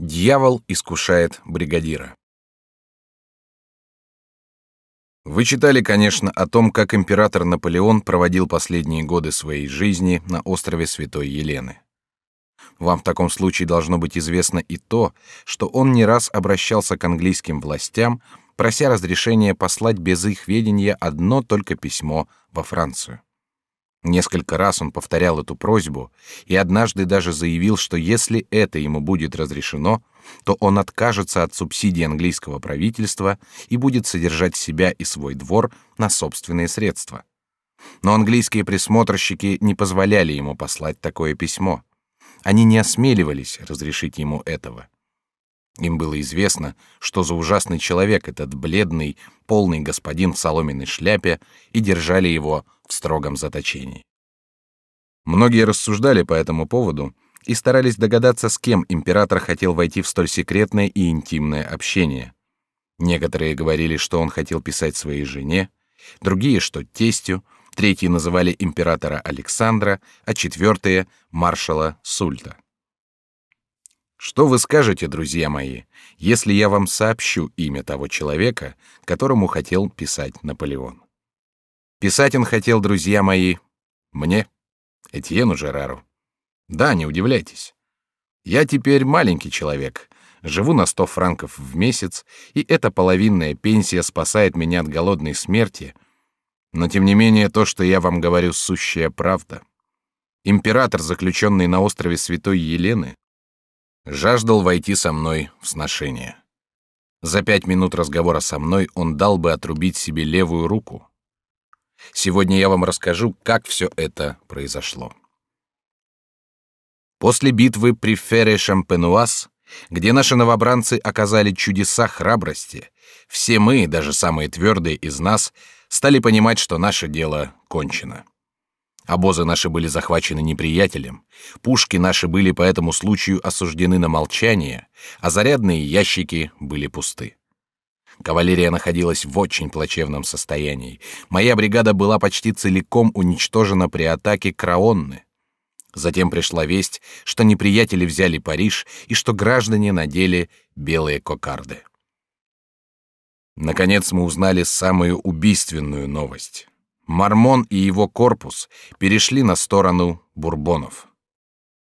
Дьявол искушает бригадира. Вы читали, конечно, о том, как император Наполеон проводил последние годы своей жизни на острове Святой Елены. Вам в таком случае должно быть известно и то, что он не раз обращался к английским властям, прося разрешения послать без их ведения одно только письмо во Францию. Несколько раз он повторял эту просьбу и однажды даже заявил, что если это ему будет разрешено, то он откажется от субсидий английского правительства и будет содержать себя и свой двор на собственные средства. Но английские присмотрщики не позволяли ему послать такое письмо. Они не осмеливались разрешить ему этого. Им было известно, что за ужасный человек этот бледный, полный господин в соломенной шляпе, и держали его в строгом заточении. Многие рассуждали по этому поводу и старались догадаться, с кем император хотел войти в столь секретное и интимное общение. Некоторые говорили, что он хотел писать своей жене, другие, что тестю, третьи называли императора Александра, а четвертые — маршала Сульта. Что вы скажете, друзья мои, если я вам сообщу имя того человека, которому хотел писать Наполеон? Писать он хотел, друзья мои, мне, Этьену Жерару. Да, не удивляйтесь. Я теперь маленький человек, живу на сто франков в месяц, и эта половинная пенсия спасает меня от голодной смерти. Но тем не менее то, что я вам говорю, сущая правда. Император, заключенный на острове Святой Елены, жаждал войти со мной в сношение. За пять минут разговора со мной он дал бы отрубить себе левую руку. Сегодня я вам расскажу, как все это произошло. После битвы при Ферре Шампенуаз, где наши новобранцы оказали чудеса храбрости, все мы, даже самые твердые из нас, стали понимать, что наше дело кончено. Обозы наши были захвачены неприятелем, пушки наши были по этому случаю осуждены на молчание, а зарядные ящики были пусты. Кавалерия находилась в очень плачевном состоянии. Моя бригада была почти целиком уничтожена при атаке Краонны. Затем пришла весть, что неприятели взяли Париж и что граждане надели белые кокарды. Наконец мы узнали самую убийственную новость. Мармон и его корпус перешли на сторону бурбонов.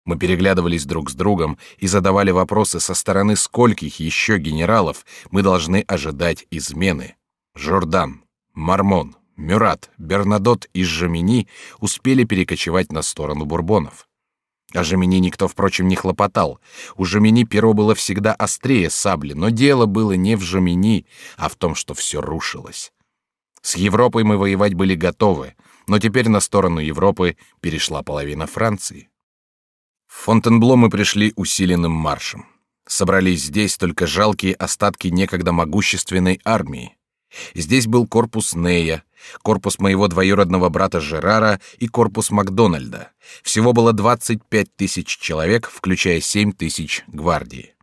Мы переглядывались друг с другом и задавали вопросы со стороны скольких еще генералов мы должны ожидать измены. Жордан, Мармон, Мюрат, Бернадот и Жамини успели перекочевать на сторону бурбонов. О Жамини никто, впрочем, не хлопотал. У Жамини перо было всегда острее сабли, но дело было не в Жамини, а в том, что все рушилось. С Европой мы воевать были готовы, но теперь на сторону Европы перешла половина Франции. В Фонтенбло мы пришли усиленным маршем. Собрались здесь только жалкие остатки некогда могущественной армии. Здесь был корпус Нея, корпус моего двоюродного брата Жерара и корпус Макдональда. Всего было 25 тысяч человек, включая 7 тысяч гвардии.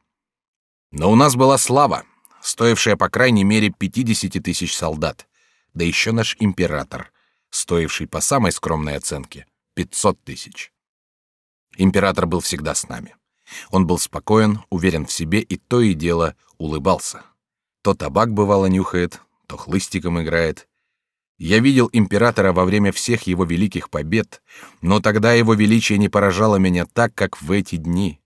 Но у нас была слава, стоившая по крайней мере 50 тысяч солдат да еще наш император, стоивший по самой скромной оценке 500 тысяч. Император был всегда с нами. Он был спокоен, уверен в себе и то и дело улыбался. То табак бывало нюхает, то хлыстиком играет. Я видел императора во время всех его великих побед, но тогда его величие не поражало меня так, как в эти дни.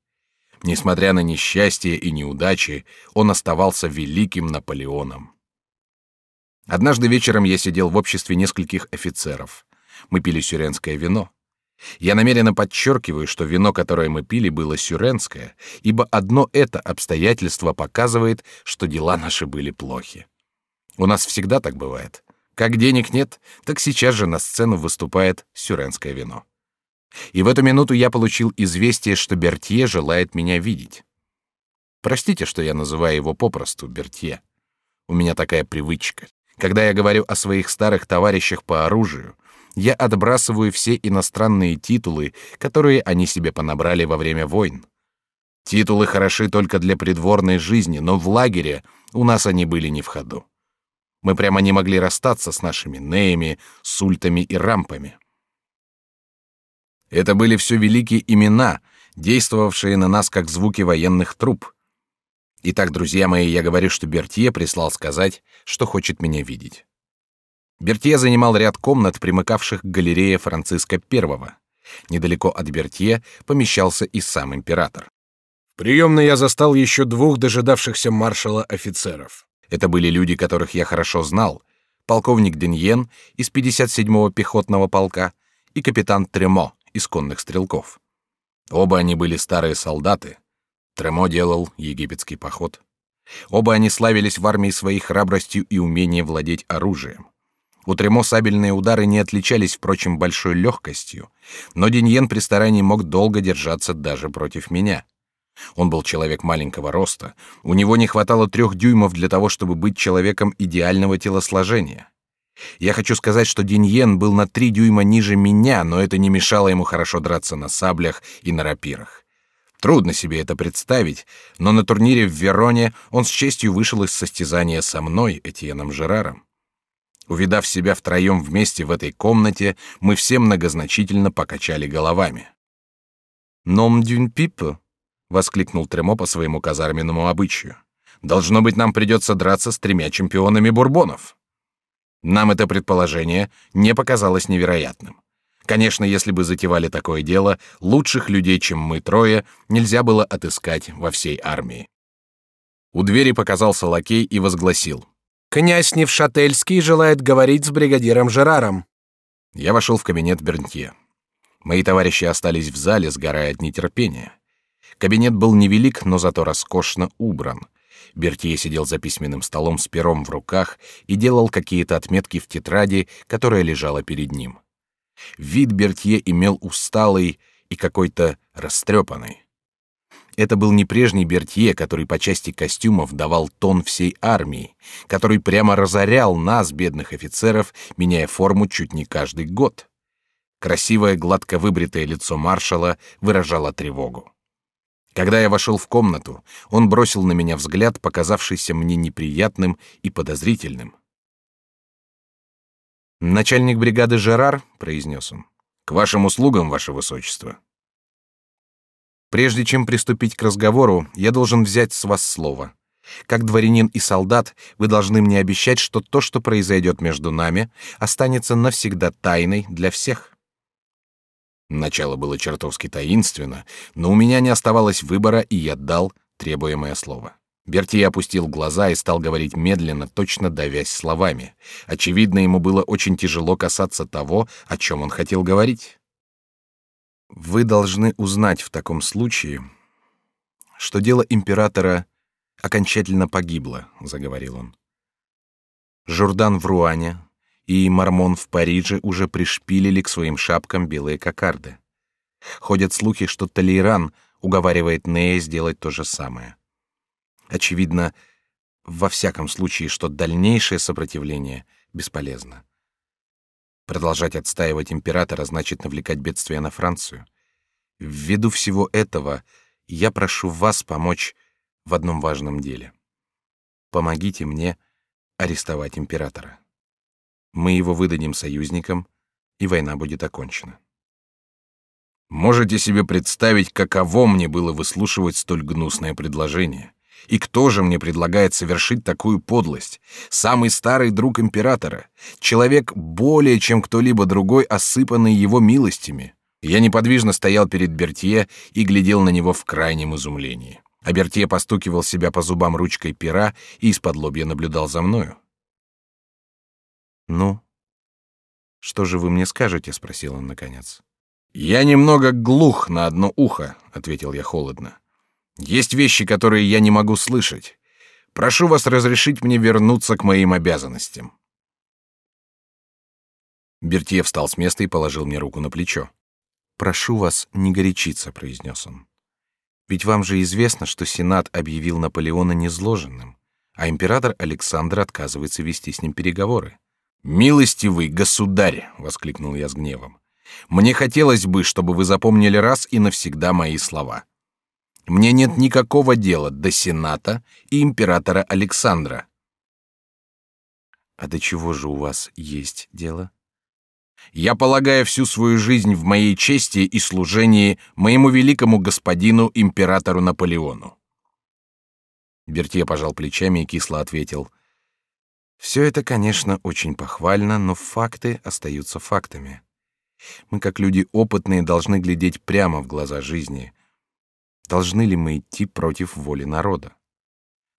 Несмотря на несчастье и неудачи, он оставался великим Наполеоном. Однажды вечером я сидел в обществе нескольких офицеров. Мы пили сюренское вино. Я намеренно подчеркиваю, что вино, которое мы пили, было сюренское, ибо одно это обстоятельство показывает, что дела наши были плохи. У нас всегда так бывает. Как денег нет, так сейчас же на сцену выступает сюренское вино. И в эту минуту я получил известие, что Бертье желает меня видеть. Простите, что я называю его попросту Бертье. У меня такая привычка. Когда я говорю о своих старых товарищах по оружию, я отбрасываю все иностранные титулы, которые они себе понабрали во время войн. Титулы хороши только для придворной жизни, но в лагере у нас они были не в ходу. Мы прямо не могли расстаться с нашими неями, сультами и рампами. Это были все великие имена, действовавшие на нас как звуки военных труб, Итак, друзья мои, я говорю, что Бертье прислал сказать, что хочет меня видеть. Бертье занимал ряд комнат, примыкавших к галерее Франциска I. Недалеко от Бертье помещался и сам император. В приемной я застал еще двух дожидавшихся маршала офицеров. Это были люди, которых я хорошо знал. Полковник Деньен из 57-го пехотного полка и капитан Тремо из конных стрелков. Оба они были старые солдаты. Тремо делал египетский поход. Оба они славились в армии своей храбростью и умением владеть оружием. У Тремо сабельные удары не отличались, впрочем, большой легкостью, но Деньен при старании мог долго держаться даже против меня. Он был человек маленького роста, у него не хватало трех дюймов для того, чтобы быть человеком идеального телосложения. Я хочу сказать, что Деньен был на три дюйма ниже меня, но это не мешало ему хорошо драться на саблях и на рапирах. Трудно себе это представить, но на турнире в Вероне он с честью вышел из состязания со мной, Этьеном Жераром. Увидав себя втроем вместе в этой комнате, мы все многозначительно покачали головами. «Ном дюн пип», — воскликнул Тремо по своему казарменному обычаю. «Должно быть, нам придется драться с тремя чемпионами бурбонов». Нам это предположение не показалось невероятным. Конечно, если бы затевали такое дело, лучших людей, чем мы трое, нельзя было отыскать во всей армии. У двери показался лакей и возгласил: Князь Невшательский желает говорить с бригадиром Жераром. Я вошел в кабинет Бернтье. Мои товарищи остались в зале, сгорая от нетерпения. Кабинет был невелик, но зато роскошно убран. Бертье сидел за письменным столом с пером в руках и делал какие-то отметки в тетради, которая лежала перед ним. Вид Бертье имел усталый и какой-то растрепанный. Это был не прежний Бертье, который по части костюмов давал тон всей армии, который прямо разорял нас, бедных офицеров, меняя форму чуть не каждый год. Красивое, гладко выбритое лицо маршала выражало тревогу. Когда я вошел в комнату, он бросил на меня взгляд, показавшийся мне неприятным и подозрительным. «Начальник бригады Жерар», — произнес он, — «к вашим услугам, ваше высочество». Прежде чем приступить к разговору, я должен взять с вас слово. Как дворянин и солдат, вы должны мне обещать, что то, что произойдет между нами, останется навсегда тайной для всех. Начало было чертовски таинственно, но у меня не оставалось выбора, и я дал требуемое слово. Берти опустил глаза и стал говорить медленно, точно давясь словами. Очевидно, ему было очень тяжело касаться того, о чем он хотел говорить. Вы должны узнать в таком случае, что дело императора окончательно погибло, заговорил он. Журдан в Руане и Мармон в Париже уже пришпилили к своим шапкам белые кокарды. Ходят слухи, что Толейран уговаривает Нея сделать то же самое. Очевидно, во всяком случае, что дальнейшее сопротивление бесполезно. Продолжать отстаивать императора значит навлекать бедствие на Францию. Ввиду всего этого я прошу вас помочь в одном важном деле. Помогите мне арестовать императора. Мы его выдадим союзникам, и война будет окончена. Можете себе представить, каково мне было выслушивать столь гнусное предложение? И кто же мне предлагает совершить такую подлость? Самый старый друг императора, человек более чем кто-либо другой, осыпанный его милостями. Я неподвижно стоял перед Бертье и глядел на него в крайнем изумлении. А Бертье постукивал себя по зубам ручкой пера и из-под лобья наблюдал за мною. «Ну, что же вы мне скажете?» — спросил он наконец. «Я немного глух на одно ухо», — ответил я холодно. Есть вещи, которые я не могу слышать. Прошу вас разрешить мне вернуться к моим обязанностям. Бертье встал с места и положил мне руку на плечо. Прошу вас не горячиться, произнес он. Ведь вам же известно, что Сенат объявил Наполеона незложенным, а император Александр отказывается вести с ним переговоры. Милостивый государь, воскликнул я с гневом. Мне хотелось бы, чтобы вы запомнили раз и навсегда мои слова. Мне нет никакого дела до Сената и императора Александра. А до чего же у вас есть дело? Я полагаю всю свою жизнь в моей чести и служении моему великому господину императору Наполеону. Бертье пожал плечами и кисло ответил: «Все это, конечно, очень похвально, но факты остаются фактами. Мы, как люди опытные, должны глядеть прямо в глаза жизни. Должны ли мы идти против воли народа?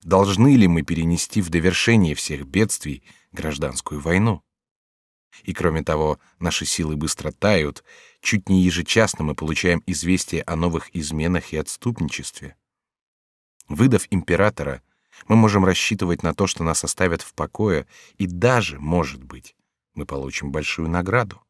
Должны ли мы перенести в довершение всех бедствий гражданскую войну? И кроме того, наши силы быстро тают, чуть не ежечасно мы получаем известия о новых изменах и отступничестве. Выдав императора, мы можем рассчитывать на то, что нас оставят в покое, и даже, может быть, мы получим большую награду.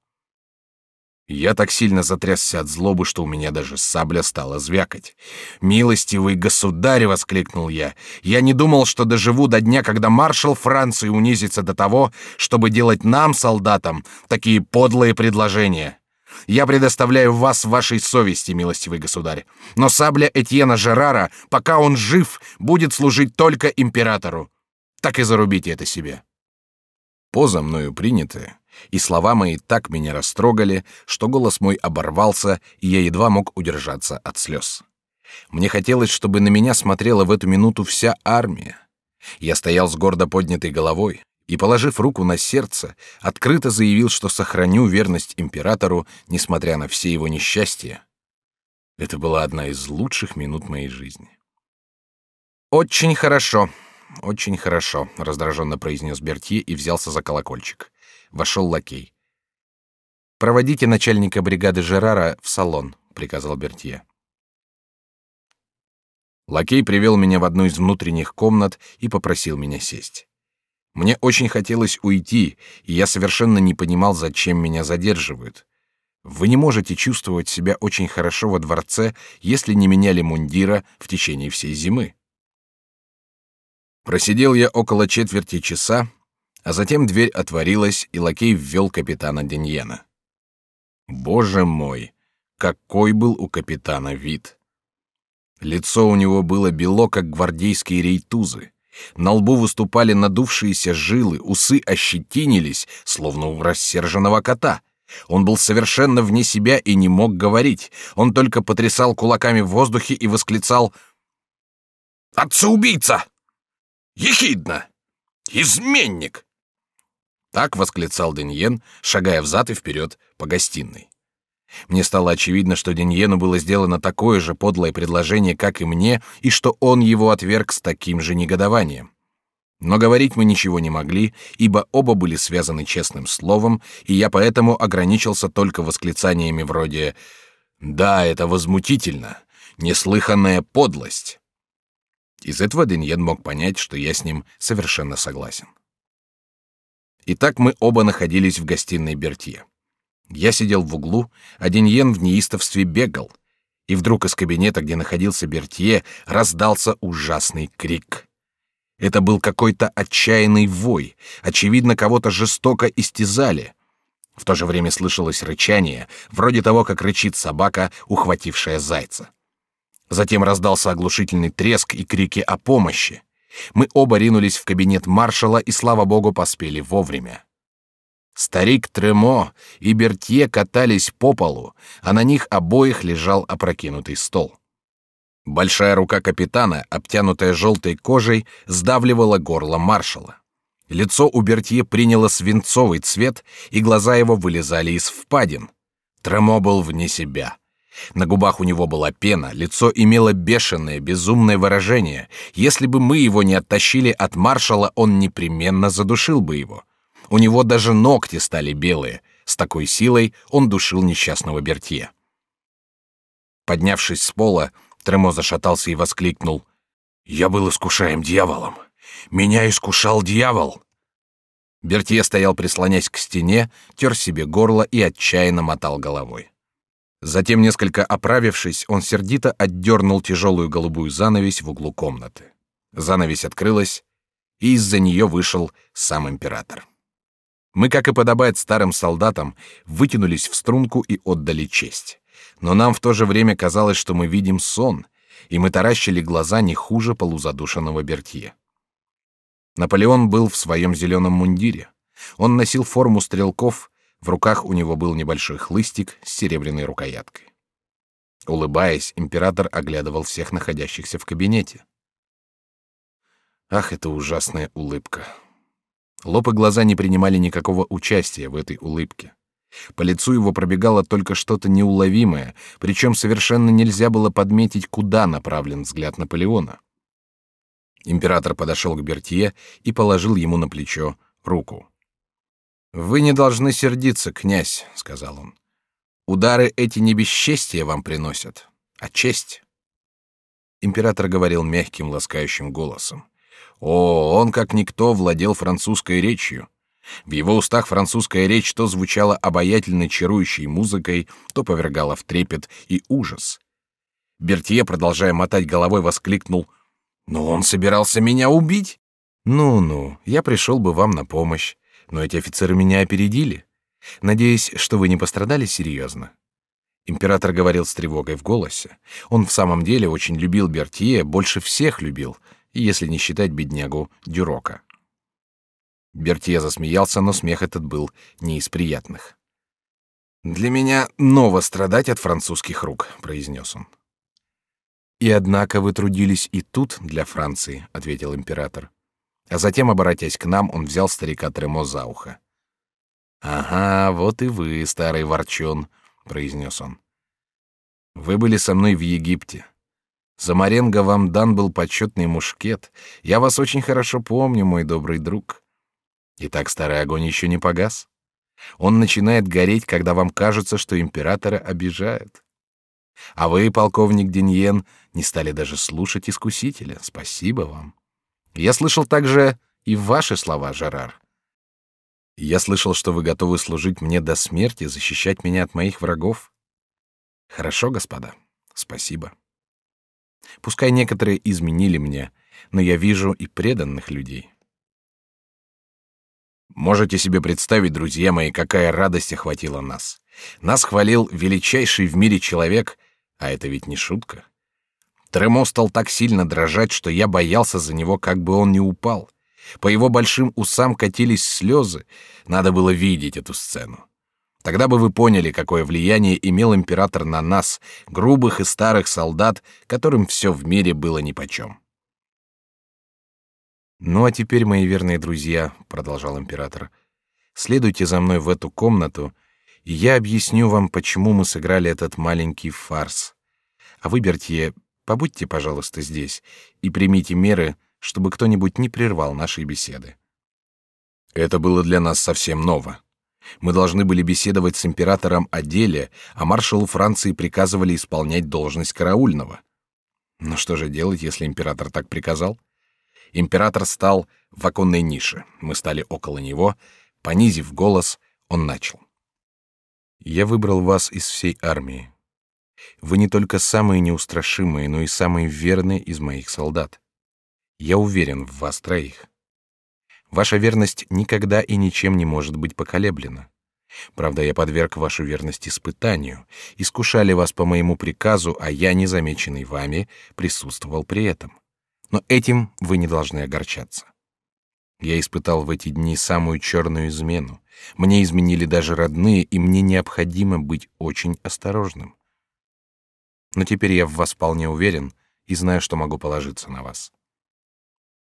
Я так сильно затрясся от злобы, что у меня даже сабля стала звякать. «Милостивый государь!» — воскликнул я. «Я не думал, что доживу до дня, когда маршал Франции унизится до того, чтобы делать нам, солдатам, такие подлые предложения. Я предоставляю вас вашей совести, милостивый государь. Но сабля Этьена Жерара, пока он жив, будет служить только императору. Так и зарубите это себе». Поза мною принятая, и слова мои так меня растрогали, что голос мой оборвался, и я едва мог удержаться от слез. Мне хотелось, чтобы на меня смотрела в эту минуту вся армия. Я стоял с гордо поднятой головой и, положив руку на сердце, открыто заявил, что сохраню верность императору, несмотря на все его несчастья. Это была одна из лучших минут моей жизни. Очень хорошо, очень хорошо, раздраженно произнес Бертье и взялся за колокольчик. Вошел лакей. Проводите начальника бригады Жерара в салон, приказал Бертье. Лакей привел меня в одну из внутренних комнат и попросил меня сесть. Мне очень хотелось уйти, и я совершенно не понимал, зачем меня задерживают. Вы не можете чувствовать себя очень хорошо во дворце, если не меняли мундира в течение всей зимы. Просидел я около четверти часа, а затем дверь отворилась, и лакей ввел капитана Деньена. Боже мой, какой был у капитана вид! Лицо у него было бело, как гвардейские рейтузы. На лбу выступали надувшиеся жилы, усы ощетинились, словно у рассерженного кота. Он был совершенно вне себя и не мог говорить. Он только потрясал кулаками в воздухе и восклицал «Отца-убийца! Ехидна! Изменник!» Так восклицал Деньен, шагая взад и вперед по гостиной. Мне стало очевидно, что Деньену было сделано такое же подлое предложение, как и мне, и что он его отверг с таким же негодованием. Но говорить мы ничего не могли, ибо оба были связаны честным словом, и я поэтому ограничился только восклицаниями вроде «Да, это возмутительно! Неслыханная подлость!» Из этого Деньен мог понять, что я с ним совершенно согласен. Итак, мы оба находились в гостиной Бертье. Я сидел в углу, а Деньен в неистовстве бегал. И вдруг из кабинета, где находился Бертье, раздался ужасный крик. Это был какой-то отчаянный вой, очевидно, кого-то жестоко истязали. В то же время слышалось рычание, вроде того, как рычит собака, ухватившая зайца. Затем раздался оглушительный треск и крики о помощи. Мы оба ринулись в кабинет маршала и, слава богу, поспели вовремя. Старик Тремо и Бертье катались по полу, а на них обоих лежал опрокинутый стол. Большая рука капитана, обтянутая желтой кожей, сдавливала горло маршала. Лицо у Бертье приняло свинцовый цвет, и глаза его вылезали из впадин. Тремо был вне себя. На губах у него была пена, лицо имело бешеное, безумное выражение. Если бы мы его не оттащили от маршала, он непременно задушил бы его. У него даже ногти стали белые. С такой силой он душил несчастного Бертье. Поднявшись с пола, Тремо зашатался и воскликнул: "Я был искушаем дьяволом. Меня искушал дьявол". Бертье стоял, прислонясь к стене, тер себе горло и отчаянно мотал головой. Затем, несколько оправившись, он сердито отдернул тяжелую голубую занавесь в углу комнаты. Занавесь открылась, и из-за нее вышел сам император. Мы, как и подобает старым солдатам, вытянулись в струнку и отдали честь. Но нам в то же время казалось, что мы видим сон, и мы таращили глаза не хуже полузадушенного Бертье. Наполеон был в своем зеленом мундире. Он носил форму стрелков в руках у него был небольшой хлыстик с серебряной рукояткой. Улыбаясь, император оглядывал всех находящихся в кабинете. Ах, это ужасная улыбка. Лоб и глаза не принимали никакого участия в этой улыбке. По лицу его пробегало только что-то неуловимое, причем совершенно нельзя было подметить, куда направлен взгляд Наполеона. Император подошел к Бертье и положил ему на плечо руку. «Вы не должны сердиться, князь», — сказал он. «Удары эти не бесчестие вам приносят, а честь». Император говорил мягким, ласкающим голосом. О, он как никто владел французской речью. В его устах французская речь то звучала обаятельной чарующей музыкой, то повергала в трепет и ужас. Бертье, продолжая мотать головой, воскликнул: "Но он собирался меня убить". "Ну-ну, я пришел бы вам на помощь, но эти офицеры меня опередили. Надеюсь, что вы не пострадали серьезно». Император говорил с тревогой в голосе. Он в самом деле очень любил Бертье, больше всех любил, если не считать беднягу Дюрока. Бертье засмеялся, но смех этот был не из приятных. «Для меня ново страдать от французских рук», — произнес он. «И однако вы трудились и тут для Франции», — ответил император. А затем, обратясь к нам, он взял старика Тремо за ухо. «Ага, вот и вы, старый ворчун», — произнес он. «Вы были со мной в Египте. За Маренго вам дан был почетный мушкет. Я вас очень хорошо помню, мой добрый друг. Итак, старый огонь еще не погас. Он начинает гореть, когда вам кажется, что императора обижают. А вы, полковник Деньен, не стали даже слушать искусителя. Спасибо вам. Я слышал также и ваши слова, Жерар. Я слышал, что вы готовы служить мне до смерти, защищать меня от моих врагов. Хорошо, господа. Спасибо. Пускай некоторые изменили мне, но я вижу и преданных людей. Можете себе представить, друзья мои, какая радость охватила нас. Нас хвалил величайший в мире человек, а это ведь не шутка. Тремо стал так сильно дрожать, что я боялся за него, как бы он не упал. По его большим усам катились слезы. Надо было видеть эту сцену. Тогда бы вы поняли, какое влияние имел император на нас, грубых и старых солдат, которым все в мире было нипочем. Ну а теперь, мои верные друзья, продолжал император, следуйте за мной в эту комнату, и я объясню вам, почему мы сыграли этот маленький фарс. А вы, Бертье, побудьте, пожалуйста, здесь и примите меры, чтобы кто-нибудь не прервал нашей беседы. Это было для нас совсем ново. Мы должны были беседовать с императором о деле, а маршалу Франции приказывали исполнять должность караульного. Но что же делать, если император так приказал? Император стал в оконной нише. Мы стали около него. Понизив голос, он начал. «Я выбрал вас из всей армии. Вы не только самые неустрашимые, но и самые верные из моих солдат. Я уверен в вас троих. Ваша верность никогда и ничем не может быть поколеблена. Правда, я подверг вашу верность испытанию. Искушали вас по моему приказу, а я, незамеченный вами, присутствовал при этом но этим вы не должны огорчаться. Я испытал в эти дни самую черную измену. Мне изменили даже родные, и мне необходимо быть очень осторожным. Но теперь я в вас вполне уверен и знаю, что могу положиться на вас.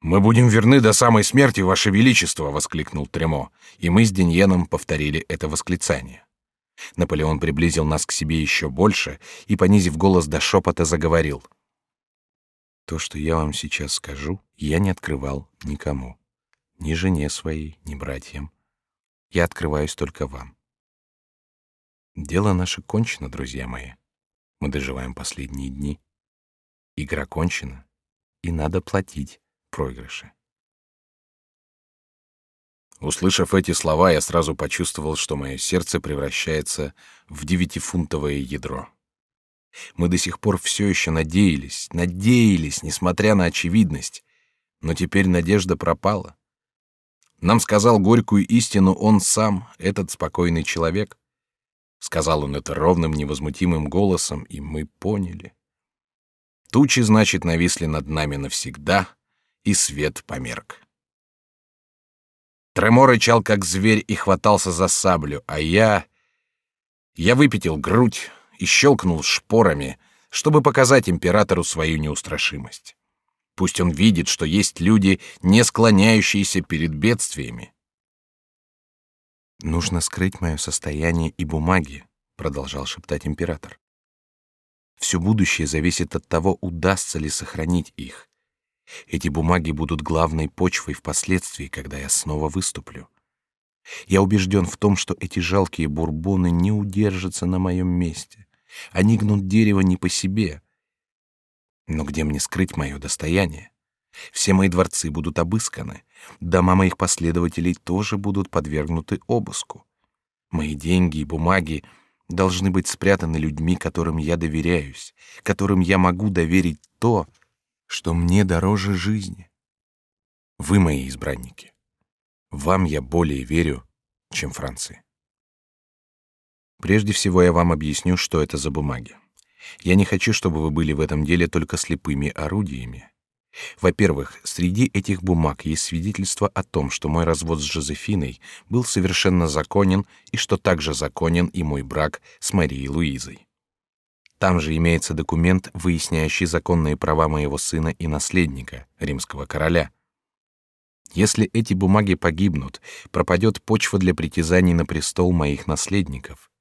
Мы будем верны до самой смерти, ваше величество, воскликнул Тремо, и мы с Деньеном повторили это восклицание. Наполеон приблизил нас к себе еще больше и, понизив голос до шепота, заговорил: то, что я вам сейчас скажу, я не открывал никому. Ни жене своей, ни братьям. Я открываюсь только вам. Дело наше кончено, друзья мои. Мы доживаем последние дни. Игра кончена, и надо платить проигрыши. Услышав эти слова, я сразу почувствовал, что мое сердце превращается в девятифунтовое ядро. Мы до сих пор все еще надеялись, надеялись, несмотря на очевидность. Но теперь надежда пропала. Нам сказал горькую истину он сам, этот спокойный человек. Сказал он это ровным, невозмутимым голосом, и мы поняли. Тучи, значит, нависли над нами навсегда, и свет померк. Тремор рычал, как зверь, и хватался за саблю, а я... Я выпятил грудь, и щелкнул шпорами, чтобы показать императору свою неустрашимость. Пусть он видит, что есть люди, не склоняющиеся перед бедствиями. Нужно скрыть мое состояние и бумаги, продолжал шептать император. Все будущее зависит от того, удастся ли сохранить их. Эти бумаги будут главной почвой впоследствии, когда я снова выступлю. Я убежден в том, что эти жалкие бурбоны не удержатся на моем месте. Они гнут дерево не по себе. Но где мне скрыть мое достояние? Все мои дворцы будут обысканы, дома моих последователей тоже будут подвергнуты обыску. Мои деньги и бумаги должны быть спрятаны людьми, которым я доверяюсь, которым я могу доверить то, что мне дороже жизни. Вы мои избранники. Вам я более верю, чем Франции. Прежде всего я вам объясню, что это за бумаги. Я не хочу, чтобы вы были в этом деле только слепыми орудиями. Во-первых, среди этих бумаг есть свидетельство о том, что мой развод с Жозефиной был совершенно законен и что также законен и мой брак с Марией Луизой. Там же имеется документ, выясняющий законные права моего сына и наследника, римского короля. Если эти бумаги погибнут, пропадет почва для притязаний на престол моих наследников.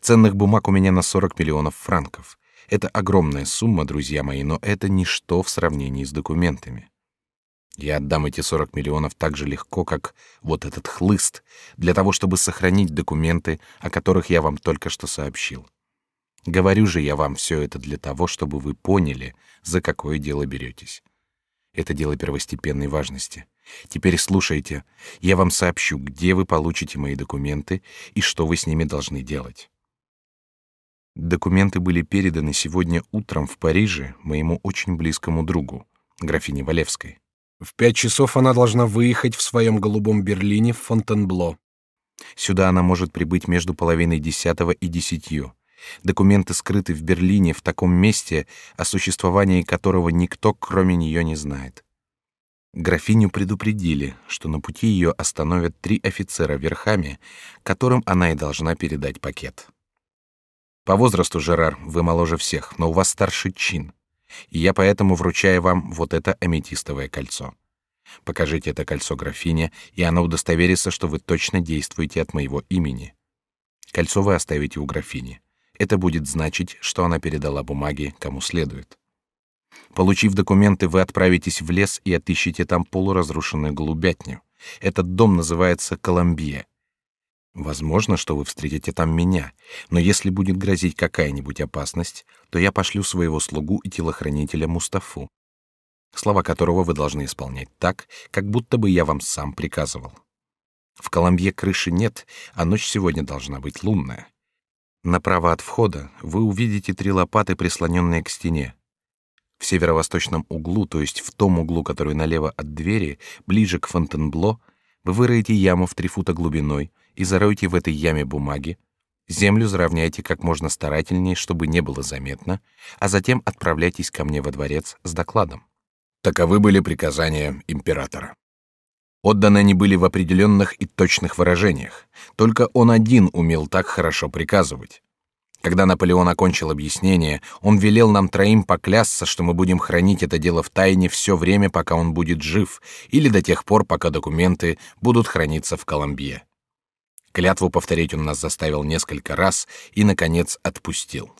Ценных бумаг у меня на 40 миллионов франков. Это огромная сумма, друзья мои, но это ничто в сравнении с документами. Я отдам эти 40 миллионов так же легко, как вот этот хлыст, для того, чтобы сохранить документы, о которых я вам только что сообщил. Говорю же я вам все это для того, чтобы вы поняли, за какое дело беретесь. Это дело первостепенной важности. Теперь слушайте, я вам сообщу, где вы получите мои документы и что вы с ними должны делать. Документы были переданы сегодня утром в Париже моему очень близкому другу, графине Валевской. В пять часов она должна выехать в своем голубом Берлине в Фонтенбло. Сюда она может прибыть между половиной десятого и десятью. Документы скрыты в Берлине в таком месте, о существовании которого никто, кроме нее, не знает. Графиню предупредили, что на пути ее остановят три офицера верхами, которым она и должна передать пакет. По возрасту, Жерар, вы моложе всех, но у вас старший чин, и я поэтому вручаю вам вот это аметистовое кольцо. Покажите это кольцо графине, и она удостоверится, что вы точно действуете от моего имени. Кольцо вы оставите у графини. Это будет значить, что она передала бумаги кому следует. Получив документы, вы отправитесь в лес и отыщете там полуразрушенную голубятню. Этот дом называется Коломбье. Возможно, что вы встретите там меня, но если будет грозить какая-нибудь опасность, то я пошлю своего слугу и телохранителя Мустафу, слова которого вы должны исполнять так, как будто бы я вам сам приказывал. В Коломбье крыши нет, а ночь сегодня должна быть лунная. Направо от входа вы увидите три лопаты, прислоненные к стене. В северо-восточном углу, то есть в том углу, который налево от двери, ближе к Фонтенбло, вы выроете яму в три фута глубиной и заройте в этой яме бумаги, землю заровняйте как можно старательнее, чтобы не было заметно, а затем отправляйтесь ко мне во дворец с докладом. Таковы были приказания императора. Отданы они были в определенных и точных выражениях. Только он один умел так хорошо приказывать. Когда Наполеон окончил объяснение, он велел нам троим поклясться, что мы будем хранить это дело в тайне все время, пока он будет жив, или до тех пор, пока документы будут храниться в Коломбье. Клятву повторить он нас заставил несколько раз и, наконец, отпустил.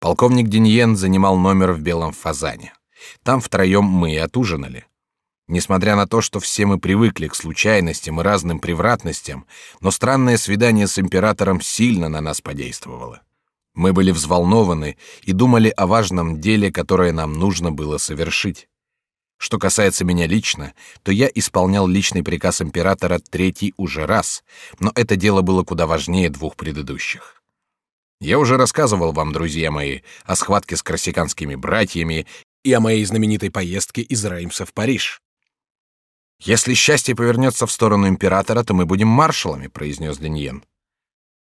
Полковник Деньен занимал номер в Белом Фазане. Там втроем мы и отужинали. Несмотря на то, что все мы привыкли к случайностям и разным превратностям, но странное свидание с императором сильно на нас подействовало. Мы были взволнованы и думали о важном деле, которое нам нужно было совершить. Что касается меня лично, то я исполнял личный приказ императора третий уже раз, но это дело было куда важнее двух предыдущих. Я уже рассказывал вам, друзья мои, о схватке с корсиканскими братьями и о моей знаменитой поездке из Реймса в Париж. Если счастье повернется в сторону императора, то мы будем маршалами, произнес Деньен.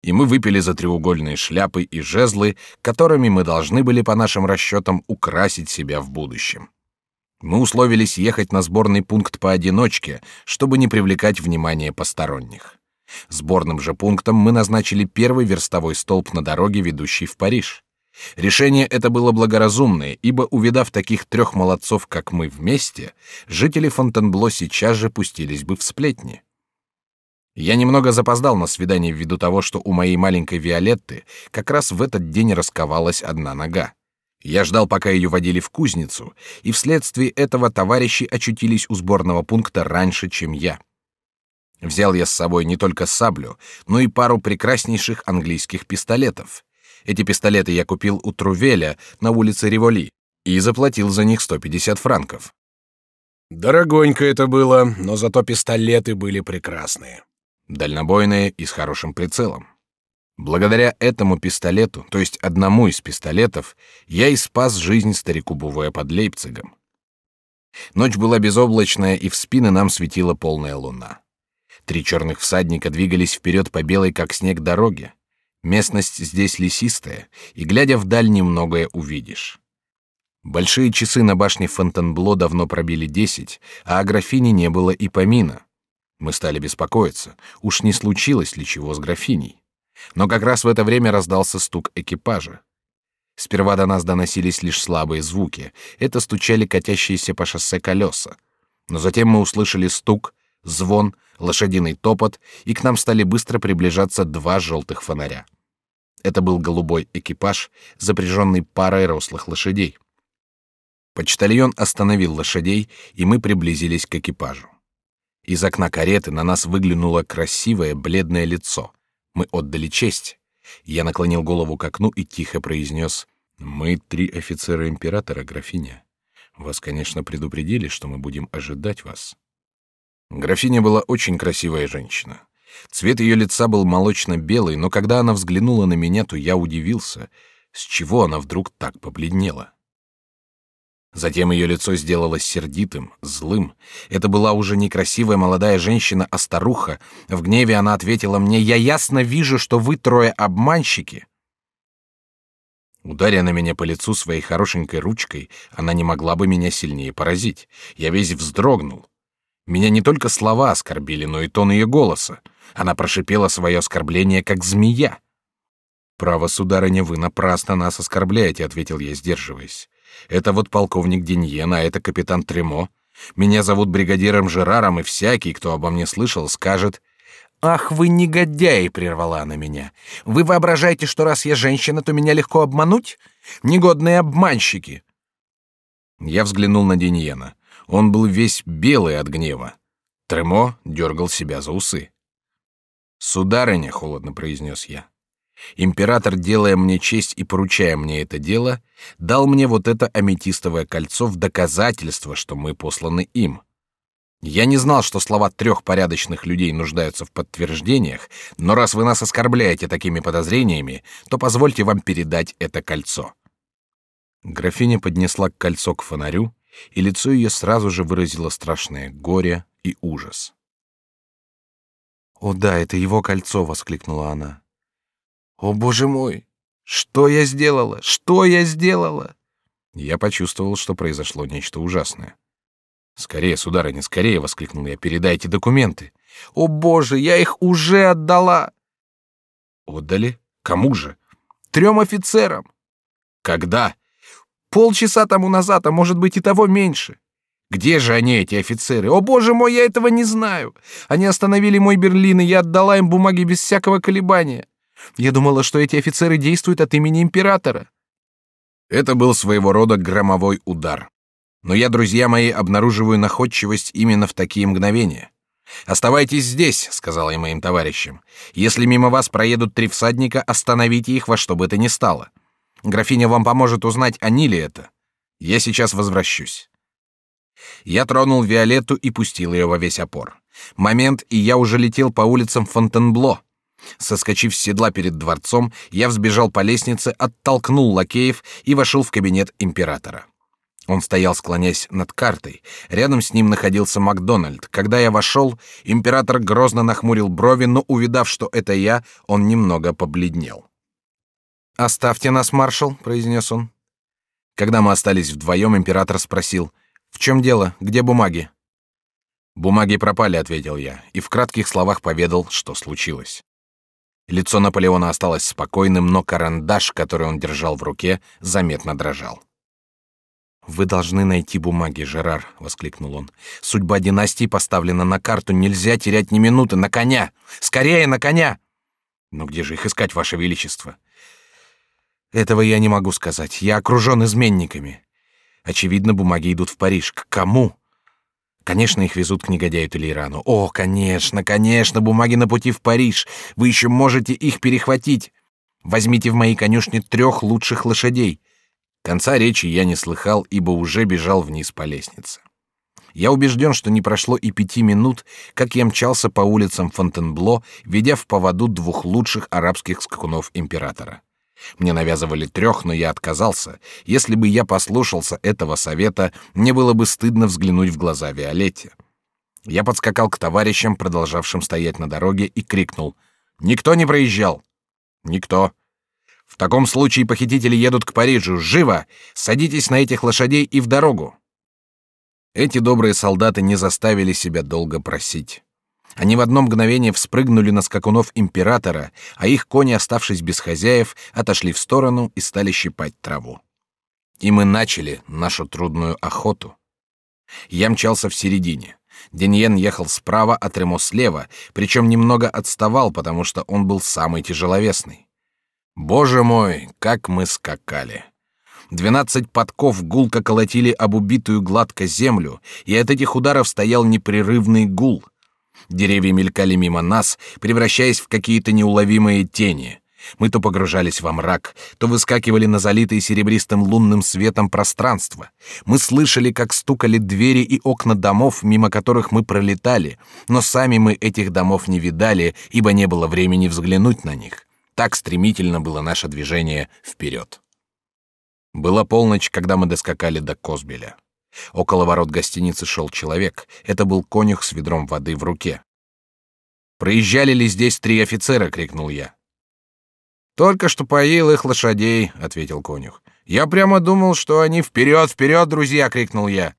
И мы выпили за треугольные шляпы и жезлы, которыми мы должны были по нашим расчетам украсить себя в будущем. Мы условились ехать на сборный пункт поодиночке, чтобы не привлекать внимание посторонних. Сборным же пунктом мы назначили первый верстовой столб на дороге, ведущей в Париж. Решение это было благоразумное, ибо, увидав таких трех молодцов, как мы вместе, жители Фонтенбло сейчас же пустились бы в сплетни. Я немного запоздал на свидание ввиду того, что у моей маленькой Виолетты как раз в этот день расковалась одна нога. Я ждал, пока ее водили в кузницу, и вследствие этого товарищи очутились у сборного пункта раньше, чем я. Взял я с собой не только саблю, но и пару прекраснейших английских пистолетов. Эти пистолеты я купил у Трувеля на улице Револи и заплатил за них 150 франков. Дорогонько это было, но зато пистолеты были прекрасные. Дальнобойные и с хорошим прицелом. Благодаря этому пистолету, то есть одному из пистолетов, я и спас жизнь старику Буве под Лейпцигом. Ночь была безоблачная, и в спины нам светила полная луна. Три черных всадника двигались вперед по белой, как снег, дороге. Местность здесь лесистая, и, глядя вдаль, немногое увидишь. Большие часы на башне Фонтенбло давно пробили десять, а о графине не было и помина. Мы стали беспокоиться, уж не случилось ли чего с графиней. Но как раз в это время раздался стук экипажа. Сперва до нас доносились лишь слабые звуки. Это стучали катящиеся по шоссе колеса. Но затем мы услышали стук, звон, лошадиный топот, и к нам стали быстро приближаться два желтых фонаря. Это был голубой экипаж, запряженный парой рослых лошадей. Почтальон остановил лошадей, и мы приблизились к экипажу. Из окна кареты на нас выглянуло красивое бледное лицо. Мы отдали честь. Я наклонил голову к окну и тихо произнес: "Мы три офицера императора, графиня. Вас, конечно, предупредили, что мы будем ожидать вас". Графиня была очень красивая женщина. Цвет ее лица был молочно-белый, но когда она взглянула на меня, то я удивился, с чего она вдруг так побледнела. Затем ее лицо сделалось сердитым, злым. Это была уже не красивая молодая женщина, а старуха. В гневе она ответила мне: "Я ясно вижу, что вы трое обманщики". Ударя на меня по лицу своей хорошенькой ручкой, она не могла бы меня сильнее поразить. Я весь вздрогнул. Меня не только слова оскорбили, но и тон ее голоса. Она прошипела свое оскорбление, как змея. «Право, сударыня, вы напрасно нас оскорбляете», — ответил я, сдерживаясь. «Это вот полковник Деньен, а это капитан Тремо. Меня зовут бригадиром Жераром, и всякий, кто обо мне слышал, скажет...» «Ах, вы негодяи!» — прервала она меня. «Вы воображаете, что раз я женщина, то меня легко обмануть? Негодные обманщики!» Я взглянул на Деньена. Он был весь белый от гнева. Тремо дергал себя за усы. «Сударыня», — холодно произнес я, — «император, делая мне честь и поручая мне это дело, дал мне вот это аметистовое кольцо в доказательство, что мы посланы им. Я не знал, что слова трех порядочных людей нуждаются в подтверждениях, но раз вы нас оскорбляете такими подозрениями, то позвольте вам передать это кольцо». Графиня поднесла кольцо к фонарю, и лицо ее сразу же выразило страшное горе и ужас. «О да, это его кольцо!» — воскликнула она. «О, боже мой! Что я сделала? Что я сделала?» Я почувствовал, что произошло нечто ужасное. «Скорее, сударыня, скорее!» — воскликнул я. «Передайте документы!» «О, боже, я их уже отдала!» «Отдали? Кому же?» «Трем офицерам!» «Когда?» Полчаса тому назад, а может быть и того меньше. Где же они, эти офицеры? О, боже мой, я этого не знаю. Они остановили мой Берлин, и я отдала им бумаги без всякого колебания. Я думала, что эти офицеры действуют от имени императора. Это был своего рода громовой удар. Но я, друзья мои, обнаруживаю находчивость именно в такие мгновения. Оставайтесь здесь, сказал я моим товарищам. Если мимо вас проедут три всадника, остановите их во что бы то ни стало. Графиня вам поможет узнать, они ли это. Я сейчас возвращусь. Я тронул Виолетту и пустил ее во весь опор. Момент, и я уже летел по улицам Фонтенбло. Соскочив с седла перед дворцом, я взбежал по лестнице, оттолкнул лакеев и вошел в кабинет императора. Он стоял, склонясь над картой. Рядом с ним находился Макдональд. Когда я вошел, император грозно нахмурил брови, но увидав, что это я, он немного побледнел. Оставьте нас, маршал, произнес он. Когда мы остались вдвоем, император спросил: "В чем дело? Где бумаги?" "Бумаги пропали", ответил я и в кратких словах поведал, что случилось. Лицо Наполеона осталось спокойным, но карандаш, который он держал в руке, заметно дрожал. Вы должны найти бумаги, Жерар, воскликнул он. Судьба династии поставлена на карту, нельзя терять ни минуты. На коня, скорее на коня. Но где же их искать, ваше величество? Этого я не могу сказать. Я окружен изменниками. Очевидно, бумаги идут в Париж. К кому? Конечно, их везут к негодяю Толейрану. О, конечно, конечно, бумаги на пути в Париж. Вы еще можете их перехватить. Возьмите в моей конюшне трех лучших лошадей. Конца речи я не слыхал, ибо уже бежал вниз по лестнице. Я убежден, что не прошло и пяти минут, как я мчался по улицам Фонтенбло, ведя в поводу двух лучших арабских скакунов императора. Мне навязывали трех, но я отказался. Если бы я послушался этого совета, мне было бы стыдно взглянуть в глаза Виолетте. Я подскакал к товарищам, продолжавшим стоять на дороге, и крикнул: "Никто не проезжал". "Никто". В таком случае похитители едут к Парижу. Живо! Садитесь на этих лошадей и в дорогу. Эти добрые солдаты не заставили себя долго просить. Они в одно мгновение вспрыгнули на скакунов императора, а их кони, оставшись без хозяев, отошли в сторону и стали щипать траву. И мы начали нашу трудную охоту. Я мчался в середине. Деньен ехал справа, а Тремо слева, причем немного отставал, потому что он был самый тяжеловесный. Боже мой, как мы скакали! Двенадцать подков гулко колотили об убитую гладко землю, и от этих ударов стоял непрерывный гул. Деревья мелькали мимо нас, превращаясь в какие-то неуловимые тени. Мы то погружались во мрак, то выскакивали на залитые серебристым лунным светом пространство. Мы слышали, как стукали двери и окна домов, мимо которых мы пролетали, но сами мы этих домов не видали, ибо не было времени взглянуть на них. Так стремительно было наше движение вперед. Была полночь, когда мы доскакали до Козбеля. Около ворот гостиницы шел человек. Это был конюх с ведром воды в руке. «Проезжали ли здесь три офицера?» — крикнул я. «Только что поил их лошадей», — ответил конюх. «Я прямо думал, что они вперед, вперед, друзья!» — крикнул я.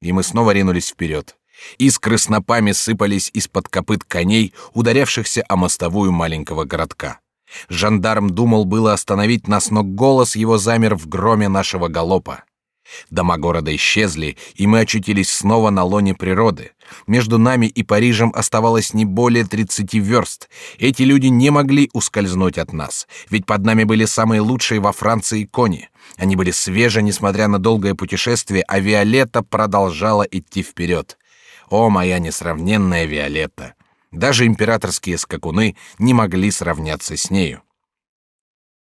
И мы снова ринулись вперед. Искры снопами сыпались из-под копыт коней, ударявшихся о мостовую маленького городка. Жандарм думал было остановить нас, но голос его замер в громе нашего галопа. Дома города исчезли, и мы очутились снова на лоне природы. Между нами и Парижем оставалось не более тридцати верст. Эти люди не могли ускользнуть от нас, ведь под нами были самые лучшие во Франции кони. Они были свежи, несмотря на долгое путешествие, а Виолетта продолжала идти вперед. О, моя несравненная Виолетта! Даже императорские скакуны не могли сравняться с нею.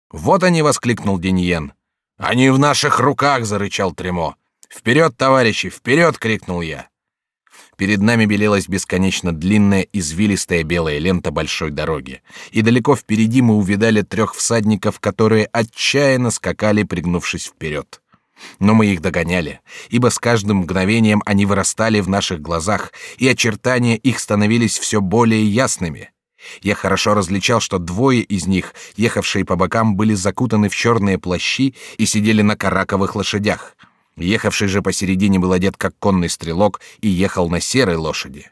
Вот они, воскликнул Деньен. Они в наших руках, зарычал Тремо. Вперед, товарищи, вперед! крикнул я. Перед нами белелась бесконечно длинная извилистая белая лента большой дороги, и далеко впереди мы увидали трех всадников, которые отчаянно скакали, пригнувшись вперед. Но мы их догоняли, ибо с каждым мгновением они вырастали в наших глазах, и очертания их становились все более ясными. Я хорошо различал, что двое из них, ехавшие по бокам, были закутаны в черные плащи и сидели на караковых лошадях. Ехавший же посередине был одет как конный стрелок и ехал на серой лошади.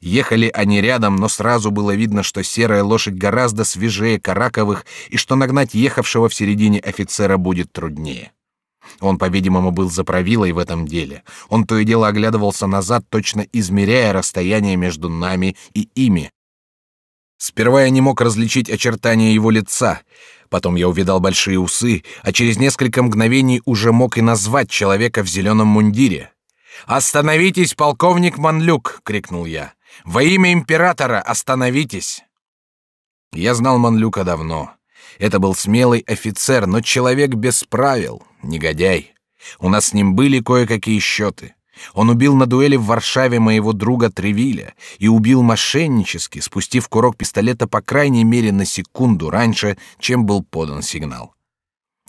Ехали они рядом, но сразу было видно, что серая лошадь гораздо свежее караковых и что нагнать ехавшего в середине офицера будет труднее. Он, по-видимому, был за правилой в этом деле. Он то и дело оглядывался назад, точно измеряя расстояние между нами и ими. Сперва я не мог различить очертания его лица, потом я увидал большие усы, а через несколько мгновений уже мог и назвать человека в зеленом мундире. «Остановитесь, полковник Манлюк!» — крикнул я. «Во имя императора остановитесь!» Я знал Манлюка давно. Это был смелый офицер, но человек без правил, негодяй. У нас с ним были кое-какие счеты. Он убил на дуэли в Варшаве моего друга Тревиля и убил мошеннически, спустив курок пистолета по крайней мере на секунду раньше, чем был подан сигнал.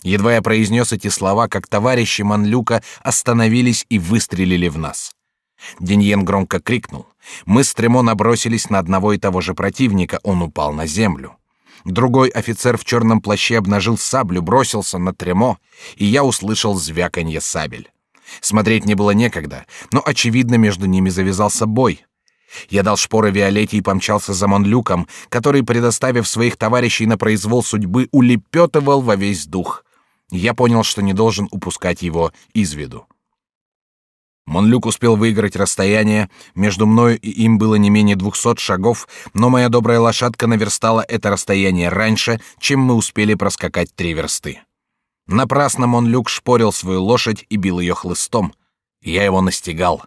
Едва я произнес эти слова, как товарищи Манлюка остановились и выстрелили в нас. Деньен громко крикнул. Мы с Тремо набросились на одного и того же противника, он упал на землю. Другой офицер в черном плаще обнажил саблю, бросился на Тремо, и я услышал звяканье сабель. Смотреть не было некогда, но очевидно между ними завязался бой. Я дал шпоры Виолетте и помчался за Монлюком, который, предоставив своих товарищей на произвол судьбы, улепетывал во весь дух. Я понял, что не должен упускать его из виду. Монлюк успел выиграть расстояние, между мною и им было не менее двухсот шагов, но моя добрая лошадка наверстала это расстояние раньше, чем мы успели проскакать три версты. Напрасно Монлюк шпорил свою лошадь и бил ее хлыстом. Я его настигал.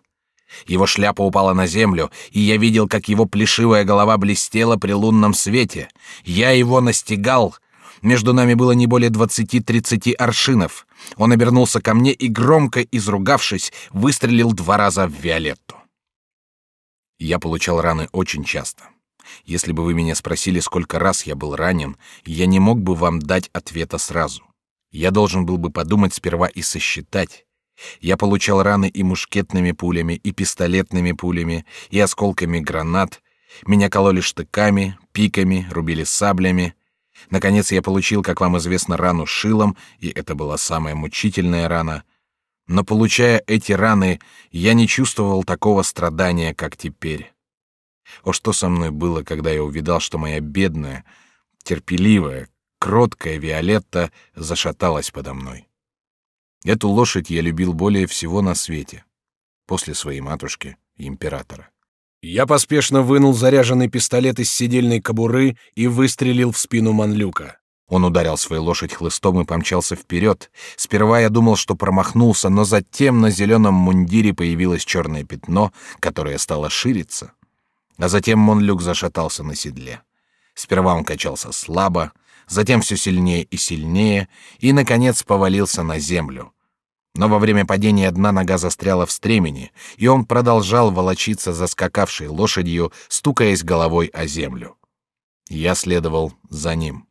Его шляпа упала на землю, и я видел, как его плешивая голова блестела при лунном свете. Я его настигал — между нами было не более двадцати-тридцати аршинов. Он обернулся ко мне и, громко изругавшись, выстрелил два раза в Виолетту. Я получал раны очень часто. Если бы вы меня спросили, сколько раз я был ранен, я не мог бы вам дать ответа сразу. Я должен был бы подумать сперва и сосчитать. Я получал раны и мушкетными пулями, и пистолетными пулями, и осколками гранат. Меня кололи штыками, пиками, рубили саблями. Наконец я получил, как вам известно, рану шилом, и это была самая мучительная рана. Но получая эти раны, я не чувствовал такого страдания, как теперь. О, что со мной было, когда я увидал, что моя бедная, терпеливая, кроткая Виолетта зашаталась подо мной. Эту лошадь я любил более всего на свете, после своей матушки, императора. Я поспешно вынул заряженный пистолет из седельной кобуры и выстрелил в спину Манлюка. Он ударил свою лошадь хлыстом и помчался вперед. Сперва я думал, что промахнулся, но затем на зеленом мундире появилось черное пятно, которое стало шириться. А затем Монлюк зашатался на седле. Сперва он качался слабо, затем все сильнее и сильнее, и, наконец, повалился на землю. Но во время падения одна нога застряла в стремени, и он продолжал волочиться за скакавшей лошадью, стукаясь головой о землю. Я следовал за ним.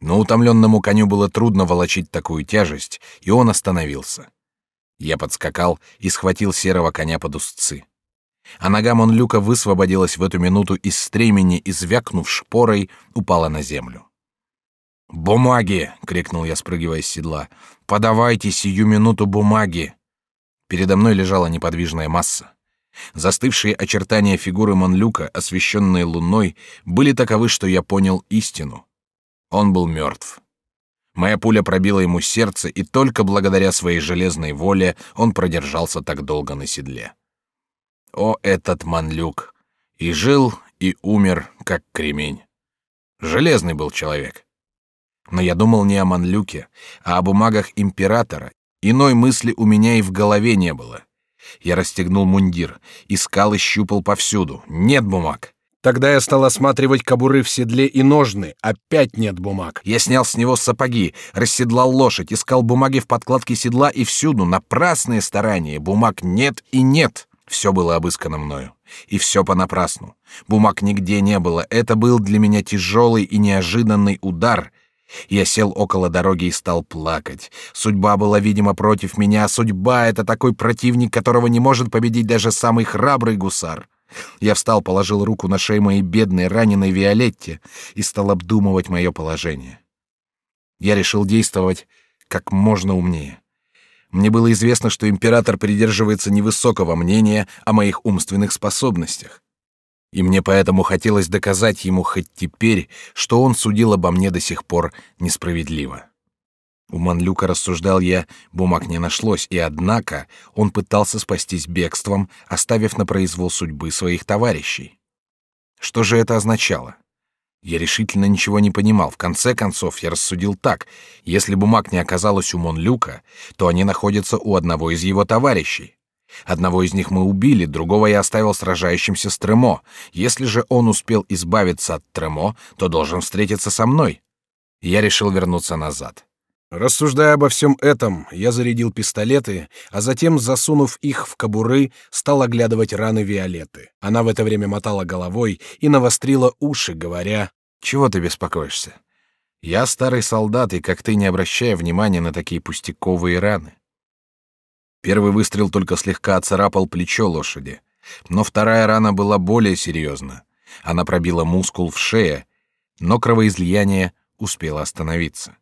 Но утомленному коню было трудно волочить такую тяжесть, и он остановился. Я подскакал и схватил серого коня под узцы. А нога Монлюка высвободилась в эту минуту из стремени и, звякнув шпорой, упала на землю. «Бумаги!» — крикнул я, спрыгивая с седла. «Подавайте сию минуту бумаги!» Передо мной лежала неподвижная масса. Застывшие очертания фигуры Монлюка, освещенные луной, были таковы, что я понял истину. Он был мертв. Моя пуля пробила ему сердце, и только благодаря своей железной воле он продержался так долго на седле. О, этот Монлюк! И жил, и умер, как кремень. Железный был человек. Но я думал не о Манлюке, а о бумагах императора. Иной мысли у меня и в голове не было. Я расстегнул мундир, искал и щупал повсюду. Нет бумаг. Тогда я стал осматривать кобуры в седле и ножны. Опять нет бумаг. Я снял с него сапоги, расседлал лошадь, искал бумаги в подкладке седла и всюду, напрасные старания. Бумаг нет и нет. Все было обыскано мною. И все понапрасну. Бумаг нигде не было. Это был для меня тяжелый и неожиданный удар — я сел около дороги и стал плакать. Судьба была, видимо, против меня. Судьба — это такой противник, которого не может победить даже самый храбрый гусар. Я встал, положил руку на шею моей бедной раненой Виолетте и стал обдумывать мое положение. Я решил действовать как можно умнее. Мне было известно, что император придерживается невысокого мнения о моих умственных способностях и мне поэтому хотелось доказать ему хоть теперь, что он судил обо мне до сих пор несправедливо. У Манлюка, рассуждал я, бумаг не нашлось, и однако он пытался спастись бегством, оставив на произвол судьбы своих товарищей. Что же это означало? Я решительно ничего не понимал. В конце концов, я рассудил так: если бумаг не оказалось у Монлюка, то они находятся у одного из его товарищей. Одного из них мы убили, другого я оставил сражающимся с Тремо. Если же он успел избавиться от Тремо, то должен встретиться со мной. Я решил вернуться назад. Рассуждая обо всем этом, я зарядил пистолеты, а затем, засунув их в кобуры, стал оглядывать раны Виолетты. Она в это время мотала головой и навострила уши, говоря: "Чего ты беспокоишься? Я старый солдат, и как ты не обращая внимания на такие пустяковые раны. Первый выстрел только слегка оцарапал плечо лошади, но вторая рана была более серьезна. Она пробила мускул в шее, но кровоизлияние успело остановиться.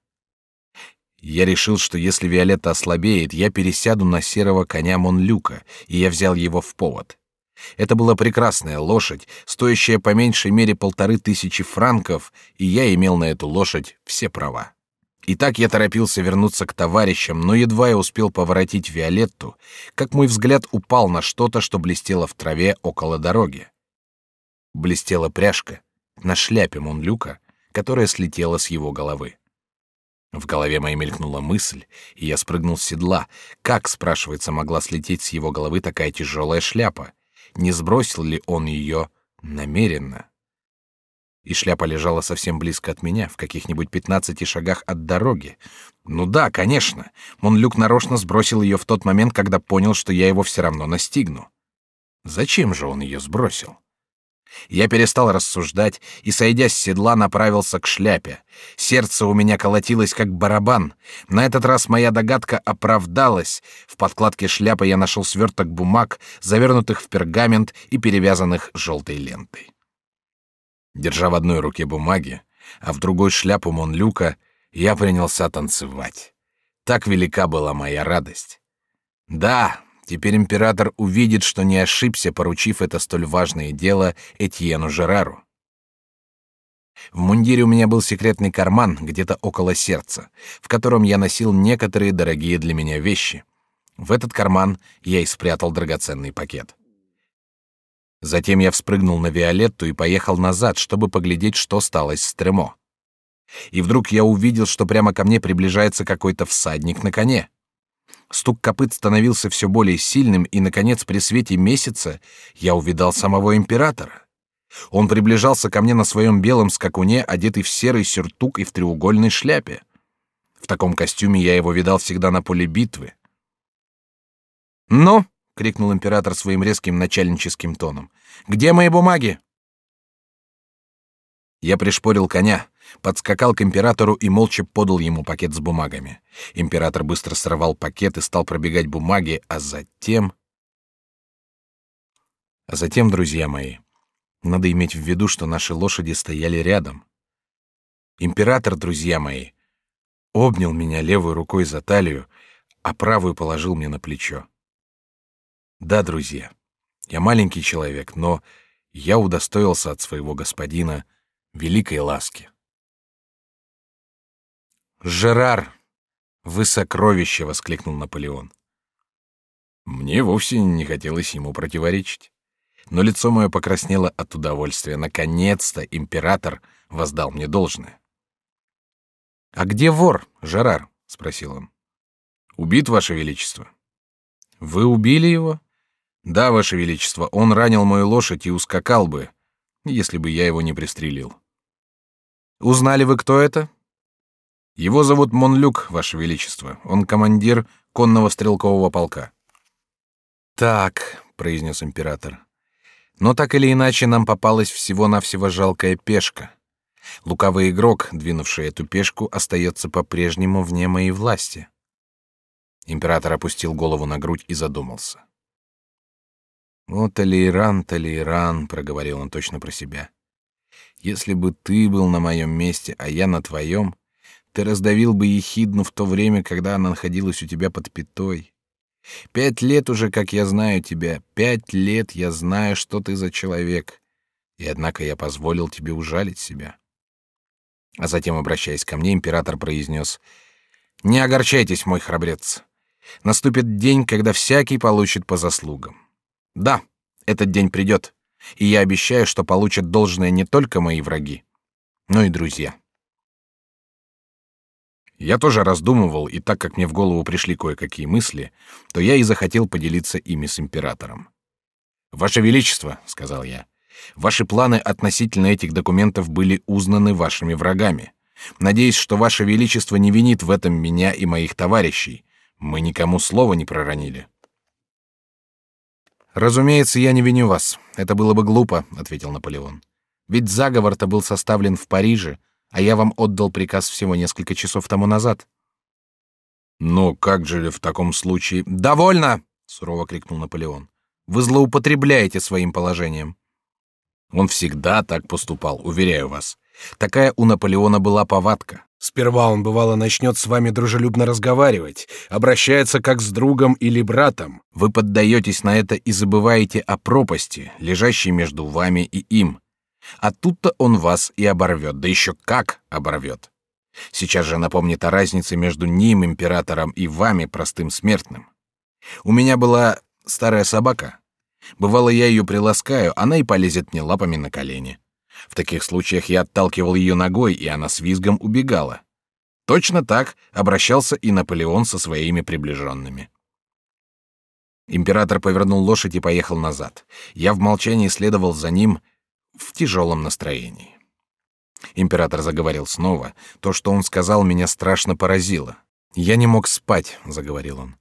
Я решил, что если Виолетта ослабеет, я пересяду на серого коня Монлюка, и я взял его в повод. Это была прекрасная лошадь, стоящая по меньшей мере полторы тысячи франков, и я имел на эту лошадь все права. Итак, я торопился вернуться к товарищам, но едва я успел поворотить Виолетту, как мой взгляд упал на что-то, что блестело в траве около дороги. Блестела пряжка на шляпе Монлюка, которая слетела с его головы. В голове моей мелькнула мысль, и я спрыгнул с седла. Как, спрашивается, могла слететь с его головы такая тяжелая шляпа? Не сбросил ли он ее намеренно? И шляпа лежала совсем близко от меня, в каких-нибудь пятнадцати шагах от дороги. Ну да, конечно. Монлюк нарочно сбросил ее в тот момент, когда понял, что я его все равно настигну. Зачем же он ее сбросил? Я перестал рассуждать и, сойдя с седла, направился к шляпе. Сердце у меня колотилось, как барабан. На этот раз моя догадка оправдалась. В подкладке шляпы я нашел сверток бумаг, завернутых в пергамент и перевязанных желтой лентой. Держа в одной руке бумаги, а в другой шляпу Монлюка, я принялся танцевать. Так велика была моя радость. Да, Теперь император увидит, что не ошибся, поручив это столь важное дело Этьену Жерару. В мундире у меня был секретный карман где-то около сердца, в котором я носил некоторые дорогие для меня вещи. В этот карман я и спрятал драгоценный пакет. Затем я вспрыгнул на Виолетту и поехал назад, чтобы поглядеть, что стало с Тремо. И вдруг я увидел, что прямо ко мне приближается какой-то всадник на коне. Стук копыт становился все более сильным, и, наконец, при свете месяца я увидал самого императора. Он приближался ко мне на своем белом скакуне, одетый в серый сюртук и в треугольной шляпе. В таком костюме я его видал всегда на поле битвы. «Ну!» — крикнул император своим резким начальническим тоном. «Где мои бумаги?» Я пришпорил коня, подскакал к императору и молча подал ему пакет с бумагами. Император быстро сорвал пакет и стал пробегать бумаги, а затем... А затем, друзья мои, надо иметь в виду, что наши лошади стояли рядом. Император, друзья мои, обнял меня левой рукой за талию, а правую положил мне на плечо. Да, друзья, я маленький человек, но я удостоился от своего господина великой ласки. «Жерар, вы сокровище!» — воскликнул Наполеон. Мне вовсе не хотелось ему противоречить. Но лицо мое покраснело от удовольствия. Наконец-то император воздал мне должное. «А где вор, Жерар?» — спросил он. «Убит, Ваше Величество». «Вы убили его?» «Да, Ваше Величество, он ранил мою лошадь и ускакал бы, если бы я его не пристрелил». Узнали вы, кто это? Его зовут Монлюк, ваше величество. Он командир конного стрелкового полка. Так, произнес император. Но так или иначе нам попалась всего-навсего жалкая пешка. Лукавый игрок, двинувший эту пешку, остается по-прежнему вне моей власти. Император опустил голову на грудь и задумался. «О, Талейран, Талейран», — проговорил он точно про себя. Если бы ты был на моем месте, а я на твоем, ты раздавил бы ехидну в то время, когда она находилась у тебя под пятой. Пять лет уже, как я знаю тебя, пять лет я знаю, что ты за человек, и однако я позволил тебе ужалить себя. А затем, обращаясь ко мне, император произнес: "Не огорчайтесь, мой храбрец. Наступит день, когда всякий получит по заслугам. Да, этот день придет и я обещаю, что получат должное не только мои враги, но и друзья. Я тоже раздумывал, и так как мне в голову пришли кое-какие мысли, то я и захотел поделиться ими с императором. «Ваше Величество», — сказал я, — «ваши планы относительно этих документов были узнаны вашими врагами. Надеюсь, что Ваше Величество не винит в этом меня и моих товарищей. Мы никому слова не проронили». Разумеется, я не виню вас. Это было бы глупо, ответил Наполеон. Ведь заговор-то был составлен в Париже, а я вам отдал приказ всего несколько часов тому назад. Но как же в таком случае? Довольно, сурово крикнул Наполеон. Вы злоупотребляете своим положением. Он всегда так поступал, уверяю вас. Такая у Наполеона была повадка. Сперва он бывало начнет с вами дружелюбно разговаривать, обращается как с другом или братом. Вы поддаетесь на это и забываете о пропасти, лежащей между вами и им. А тут-то он вас и оборвет, да еще как оборвет. Сейчас же напомнит о разнице между ним, императором, и вами, простым смертным. У меня была старая собака. Бывало, я ее приласкаю, она и полезет мне лапами на колени. В таких случаях я отталкивал ее ногой, и она с визгом убегала. Точно так обращался и Наполеон со своими приближенными. Император повернул лошадь и поехал назад. Я в молчании следовал за ним в тяжелом настроении. Император заговорил снова. То, что он сказал, меня страшно поразило. «Я не мог спать», — заговорил он.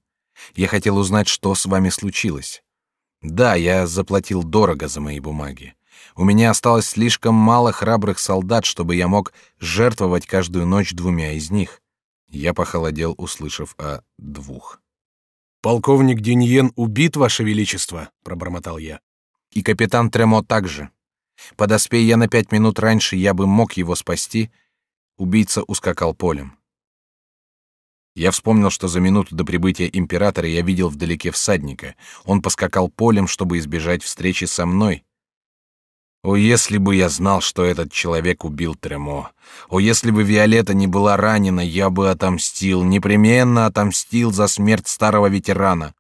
«Я хотел узнать, что с вами случилось. Да, я заплатил дорого за мои бумаги. У меня осталось слишком мало храбрых солдат, чтобы я мог жертвовать каждую ночь двумя из них. Я похолодел, услышав о двух. Полковник Дюньен убит, ваше величество, пробормотал я. И капитан Тремо также. Подоспей я на пять минут раньше, я бы мог его спасти. Убийца ускакал полем. Я вспомнил, что за минуту до прибытия императора я видел вдалеке всадника. Он поскакал полем, чтобы избежать встречи со мной. О, если бы я знал, что этот человек убил Тремо! О, если бы Виолетта не была ранена, я бы отомстил, непременно отомстил за смерть старого ветерана.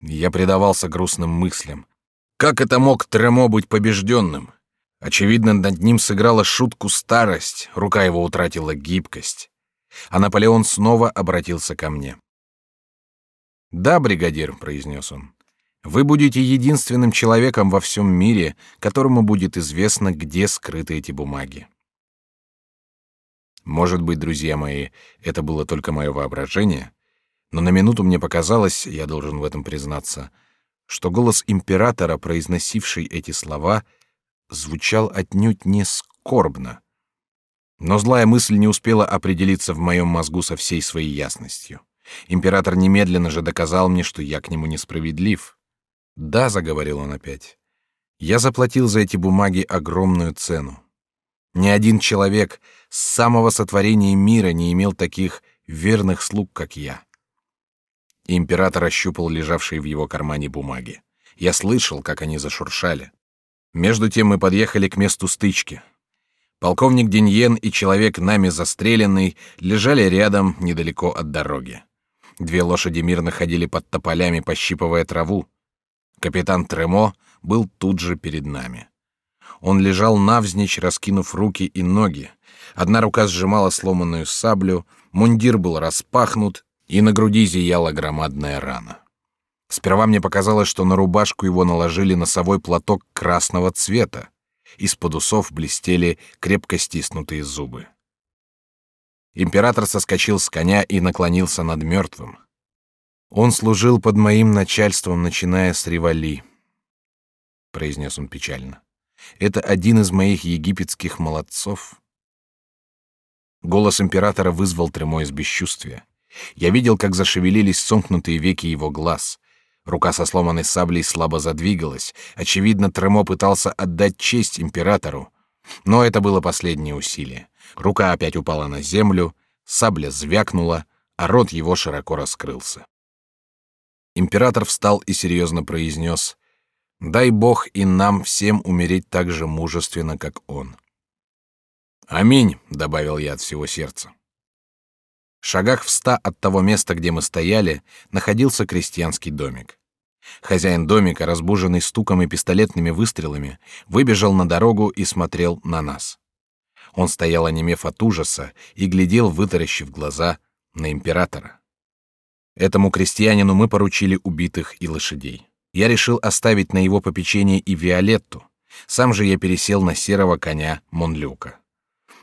Я предавался грустным мыслям. Как это мог Тремо быть побежденным? Очевидно, над ним сыграла шутку старость, рука его утратила гибкость. А Наполеон снова обратился ко мне. «Да, бригадир», — произнес он, вы будете единственным человеком во всем мире, которому будет известно, где скрыты эти бумаги. Может быть, друзья мои, это было только мое воображение, но на минуту мне показалось, я должен в этом признаться, что голос императора, произносивший эти слова, звучал отнюдь не скорбно. Но злая мысль не успела определиться в моем мозгу со всей своей ясностью. Император немедленно же доказал мне, что я к нему несправедлив. Да, заговорил он опять. Я заплатил за эти бумаги огромную цену. Ни один человек с самого сотворения мира не имел таких верных слуг, как я. император ощупал лежавшие в его кармане бумаги. Я слышал, как они зашуршали. Между тем мы подъехали к месту стычки. Полковник Деньен и человек нами застреленный лежали рядом, недалеко от дороги. Две лошади мирно ходили под тополями, пощипывая траву. Капитан Тремо был тут же перед нами. Он лежал навзничь, раскинув руки и ноги. Одна рука сжимала сломанную саблю, мундир был распахнут, и на груди зияла громадная рана. Сперва мне показалось, что на рубашку его наложили носовой платок красного цвета. Из-под усов блестели крепко стиснутые зубы. Император соскочил с коня и наклонился над мертвым. Он служил под моим начальством, начиная с Ривали, произнес он печально. Это один из моих египетских молодцов. Голос императора вызвал Тремо из бесчувствия. Я видел, как зашевелились сомкнутые веки его глаз. Рука со сломанной саблей слабо задвигалась. Очевидно, Тремо пытался отдать честь императору. Но это было последнее усилие. Рука опять упала на землю, сабля звякнула, а рот его широко раскрылся. Император встал и серьезно произнес: "Дай Бог и нам всем умереть так же мужественно, как он". Аминь, добавил я от всего сердца. В шагах в ста от того места, где мы стояли, находился крестьянский домик. Хозяин домика, разбуженный стуком и пистолетными выстрелами, выбежал на дорогу и смотрел на нас. Он стоял онемев от ужаса и глядел, вытаращив глаза, на императора. Этому крестьянину мы поручили убитых и лошадей. Я решил оставить на его попечение и Виолетту. Сам же я пересел на серого коня Монлюка.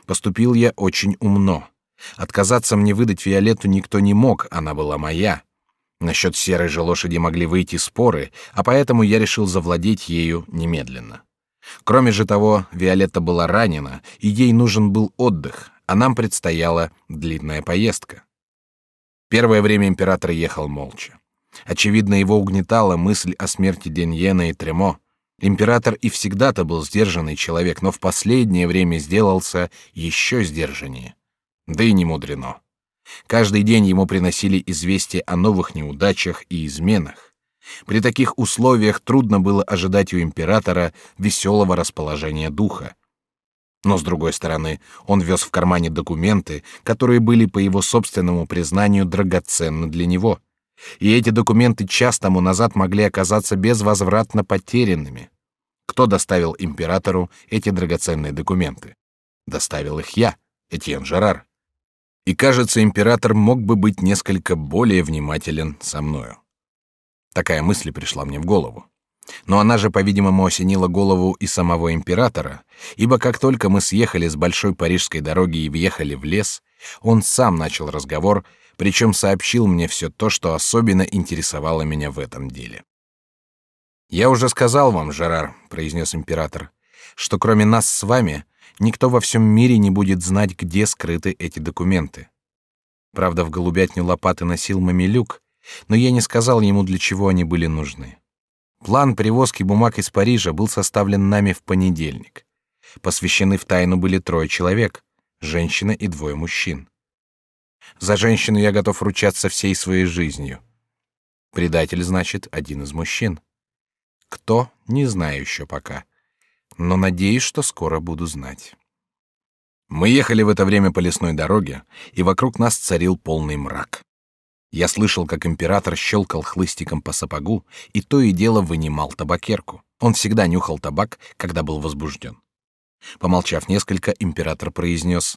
Поступил я очень умно. Отказаться мне выдать Виолетту никто не мог, она была моя. Насчет серой же лошади могли выйти споры, а поэтому я решил завладеть ею немедленно. Кроме же того, Виолетта была ранена, и ей нужен был отдых, а нам предстояла длинная поездка. Первое время император ехал молча. Очевидно, его угнетала мысль о смерти Деньена и Тремо. Император и всегда-то был сдержанный человек, но в последнее время сделался еще сдержаннее. Да и не мудрено. Каждый день ему приносили известия о новых неудачах и изменах. При таких условиях трудно было ожидать у императора веселого расположения духа. Но с другой стороны, он вез в кармане документы, которые были по его собственному признанию драгоценны для него, и эти документы час тому назад могли оказаться безвозвратно потерянными. Кто доставил императору эти драгоценные документы? Доставил их я, Этьен Жерар. И кажется, император мог бы быть несколько более внимателен со мною. Такая мысль пришла мне в голову. Но она же, по-видимому, осенила голову и самого императора, ибо как только мы съехали с большой парижской дороги и въехали в лес, он сам начал разговор, причем сообщил мне все то, что особенно интересовало меня в этом деле. «Я уже сказал вам, Жерар», — произнес император, «что кроме нас с вами никто во всем мире не будет знать, где скрыты эти документы. Правда, в голубятню лопаты носил мамилюк, но я не сказал ему, для чего они были нужны. План перевозки бумаг из Парижа был составлен нами в понедельник. Посвящены в тайну были трое человек, женщина и двое мужчин. За женщину я готов ручаться всей своей жизнью. Предатель, значит, один из мужчин. Кто, не знаю еще пока. Но надеюсь, что скоро буду знать. Мы ехали в это время по лесной дороге, и вокруг нас царил полный мрак. Я слышал, как император щелкал хлыстиком по сапогу и то и дело вынимал табакерку. Он всегда нюхал табак, когда был возбужден. Помолчав несколько, император произнес: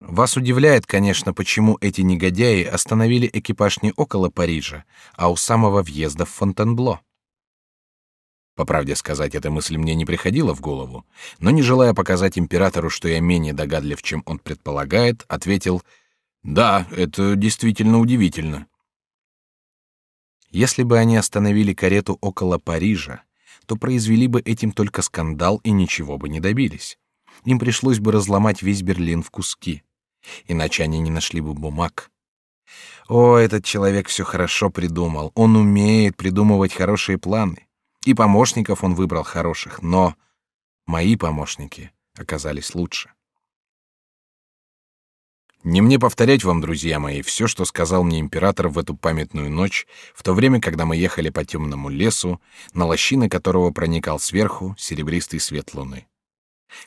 "Вас удивляет, конечно, почему эти негодяи остановили экипаж не около Парижа, а у самого въезда в Фонтенбло. По правде сказать, эта мысль мне не приходила в голову, но не желая показать императору, что я менее догадлив, чем он предполагает, ответил: да, это действительно удивительно. Если бы они остановили карету около Парижа, то произвели бы этим только скандал и ничего бы не добились. Им пришлось бы разломать весь Берлин в куски, иначе они не нашли бы бумаг. О, этот человек все хорошо придумал. Он умеет придумывать хорошие планы. И помощников он выбрал хороших, но мои помощники оказались лучше. Не мне повторять вам, друзья мои, все, что сказал мне император в эту памятную ночь, в то время, когда мы ехали по темному лесу, на лощины которого проникал сверху серебристый свет луны.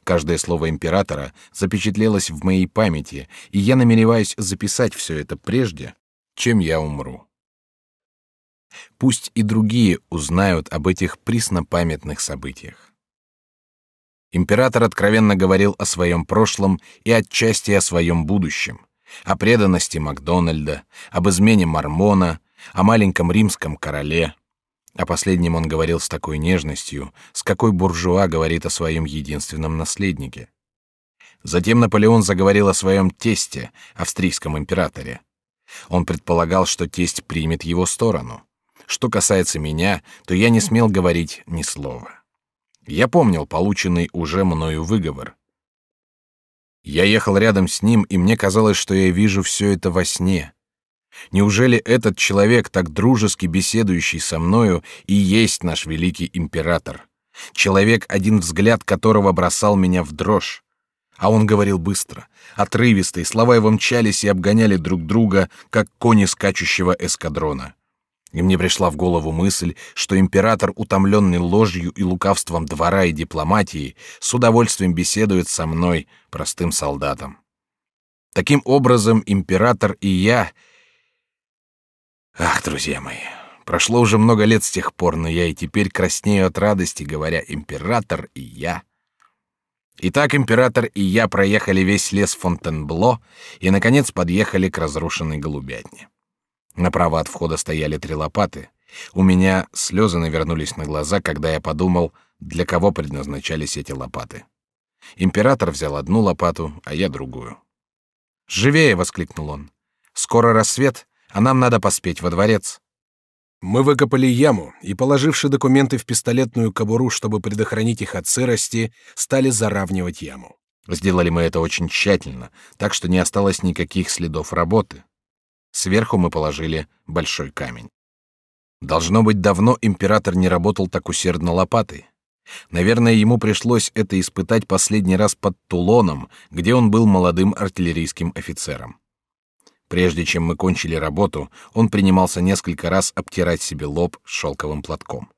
Каждое слово императора запечатлелось в моей памяти, и я намереваюсь записать все это прежде, чем я умру. Пусть и другие узнают об этих преснопамятных событиях. Император откровенно говорил о своем прошлом и отчасти о своем будущем, о преданности Макдональда, об измене Мормона, о маленьком римском короле. О последнем он говорил с такой нежностью, с какой буржуа говорит о своем единственном наследнике. Затем Наполеон заговорил о своем тесте, австрийском императоре. Он предполагал, что тесть примет его сторону. Что касается меня, то я не смел говорить ни слова. Я помнил полученный уже мною выговор. Я ехал рядом с ним, и мне казалось, что я вижу все это во сне. Неужели этот человек, так дружески беседующий со мною, и есть наш великий император? Человек, один взгляд которого бросал меня в дрожь. А он говорил быстро, отрывисто, и слова его мчались и обгоняли друг друга, как кони скачущего эскадрона и мне пришла в голову мысль, что император, утомленный ложью и лукавством двора и дипломатии, с удовольствием беседует со мной, простым солдатом. Таким образом, император и я... Ах, друзья мои, прошло уже много лет с тех пор, но я и теперь краснею от радости, говоря «император и я». Итак, император и я проехали весь лес Фонтенбло и, наконец, подъехали к разрушенной голубятне. Направо от входа стояли три лопаты. У меня слезы навернулись на глаза, когда я подумал, для кого предназначались эти лопаты. Император взял одну лопату, а я другую. «Живее!» — воскликнул он. «Скоро рассвет, а нам надо поспеть во дворец». Мы выкопали яму и, положивши документы в пистолетную кобуру, чтобы предохранить их от сырости, стали заравнивать яму. Сделали мы это очень тщательно, так что не осталось никаких следов работы. Сверху мы положили большой камень. Должно быть, давно император не работал так усердно лопатой. Наверное, ему пришлось это испытать последний раз под Тулоном, где он был молодым артиллерийским офицером. Прежде чем мы кончили работу, он принимался несколько раз обтирать себе лоб шелковым платком.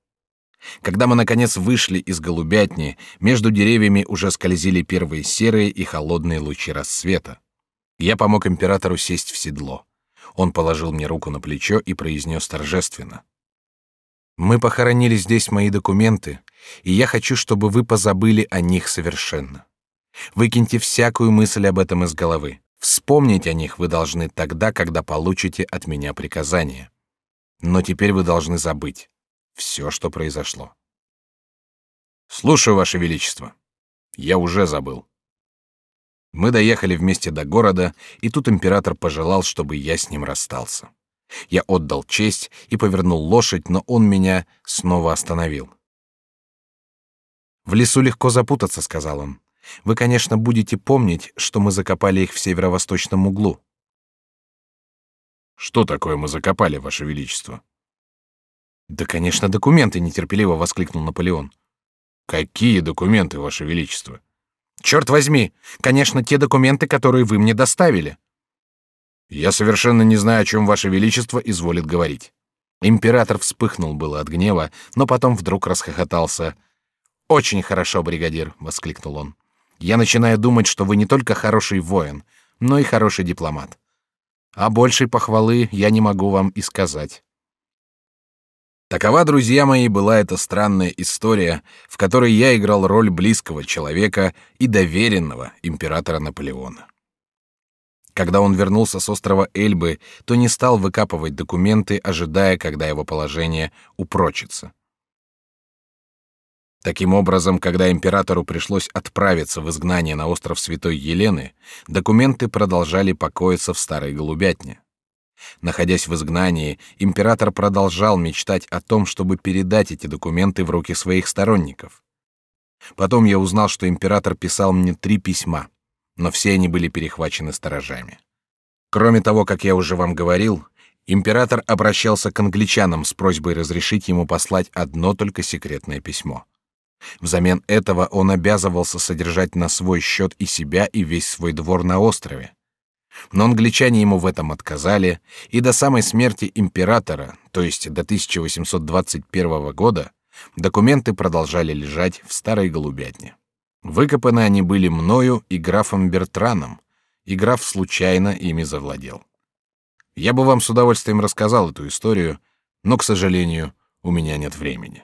Когда мы наконец вышли из голубятни, между деревьями уже скользили первые серые и холодные лучи рассвета. Я помог императору сесть в седло. Он положил мне руку на плечо и произнес торжественно: "Мы похоронили здесь мои документы, и я хочу, чтобы вы позабыли о них совершенно. Выкиньте всякую мысль об этом из головы. Вспомнить о них вы должны тогда, когда получите от меня приказание. Но теперь вы должны забыть все, что произошло. Слушаю, ваше величество. Я уже забыл. Мы доехали вместе до города, и тут император пожелал, чтобы я с ним расстался. Я отдал честь и повернул лошадь, но он меня снова остановил. В лесу легко запутаться, сказал он. Вы, конечно, будете помнить, что мы закопали их в северо-восточном углу. Что такое мы закопали, ваше величество? Да, конечно, документы, нетерпеливо воскликнул Наполеон. Какие документы, ваше величество? Черт возьми, конечно, те документы, которые вы мне доставили. Я совершенно не знаю, о чем ваше величество изволит говорить. Император вспыхнул было от гнева, но потом вдруг расхохотался. Очень хорошо, бригадир, воскликнул он. Я начинаю думать, что вы не только хороший воин, но и хороший дипломат. А большей похвалы я не могу вам и сказать. Такова, друзья мои, была эта странная история, в которой я играл роль близкого человека и доверенного императора Наполеона. Когда он вернулся с острова Эльбы, то не стал выкапывать документы, ожидая, когда его положение упрочится. Таким образом, когда императору пришлось отправиться в изгнание на остров Святой Елены, документы продолжали покоиться в старой голубятне. Находясь в изгнании, император продолжал мечтать о том, чтобы передать эти документы в руки своих сторонников. Потом я узнал, что император писал мне три письма, но все они были перехвачены сторожами. Кроме того, как я уже вам говорил, император обращался к англичанам с просьбой разрешить ему послать одно только секретное письмо. Взамен этого он обязывался содержать на свой счет и себя, и весь свой двор на острове. Но англичане ему в этом отказали, и до самой смерти императора, то есть до 1821 года, документы продолжали лежать в старой голубятне. Выкопаны они были мною и графом Бертраном, и граф случайно ими завладел. Я бы вам с удовольствием рассказал эту историю, но, к сожалению, у меня нет времени.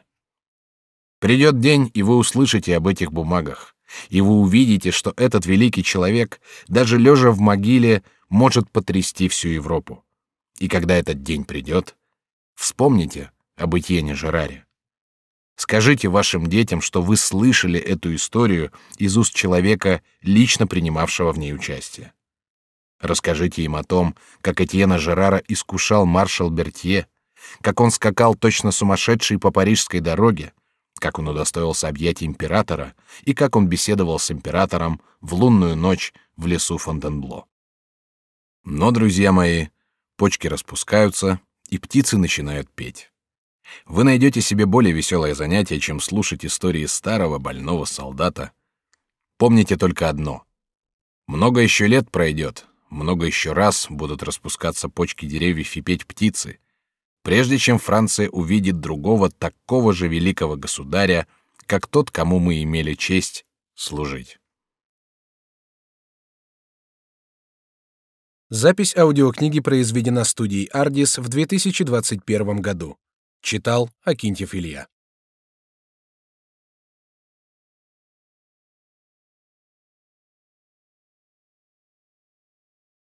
Придет день, и вы услышите об этих бумагах, и вы увидите, что этот великий человек, даже лежа в могиле, может потрясти всю Европу. И когда этот день придет, вспомните об Этьене Жераре. Скажите вашим детям, что вы слышали эту историю из уст человека, лично принимавшего в ней участие. Расскажите им о том, как Этьена Жерара искушал маршал Бертье, как он скакал точно сумасшедший по парижской дороге, как он удостоился объятий императора и как он беседовал с императором в лунную ночь в лесу Фонтенбло. Но, друзья мои, почки распускаются, и птицы начинают петь. Вы найдете себе более веселое занятие, чем слушать истории старого больного солдата. Помните только одно. Много еще лет пройдет, много еще раз будут распускаться почки деревьев и петь птицы, прежде чем Франция увидит другого такого же великого государя, как тот, кому мы имели честь служить. Запись аудиокниги произведена студией Ardis в 2021 году. Читал Акинтьев Илья.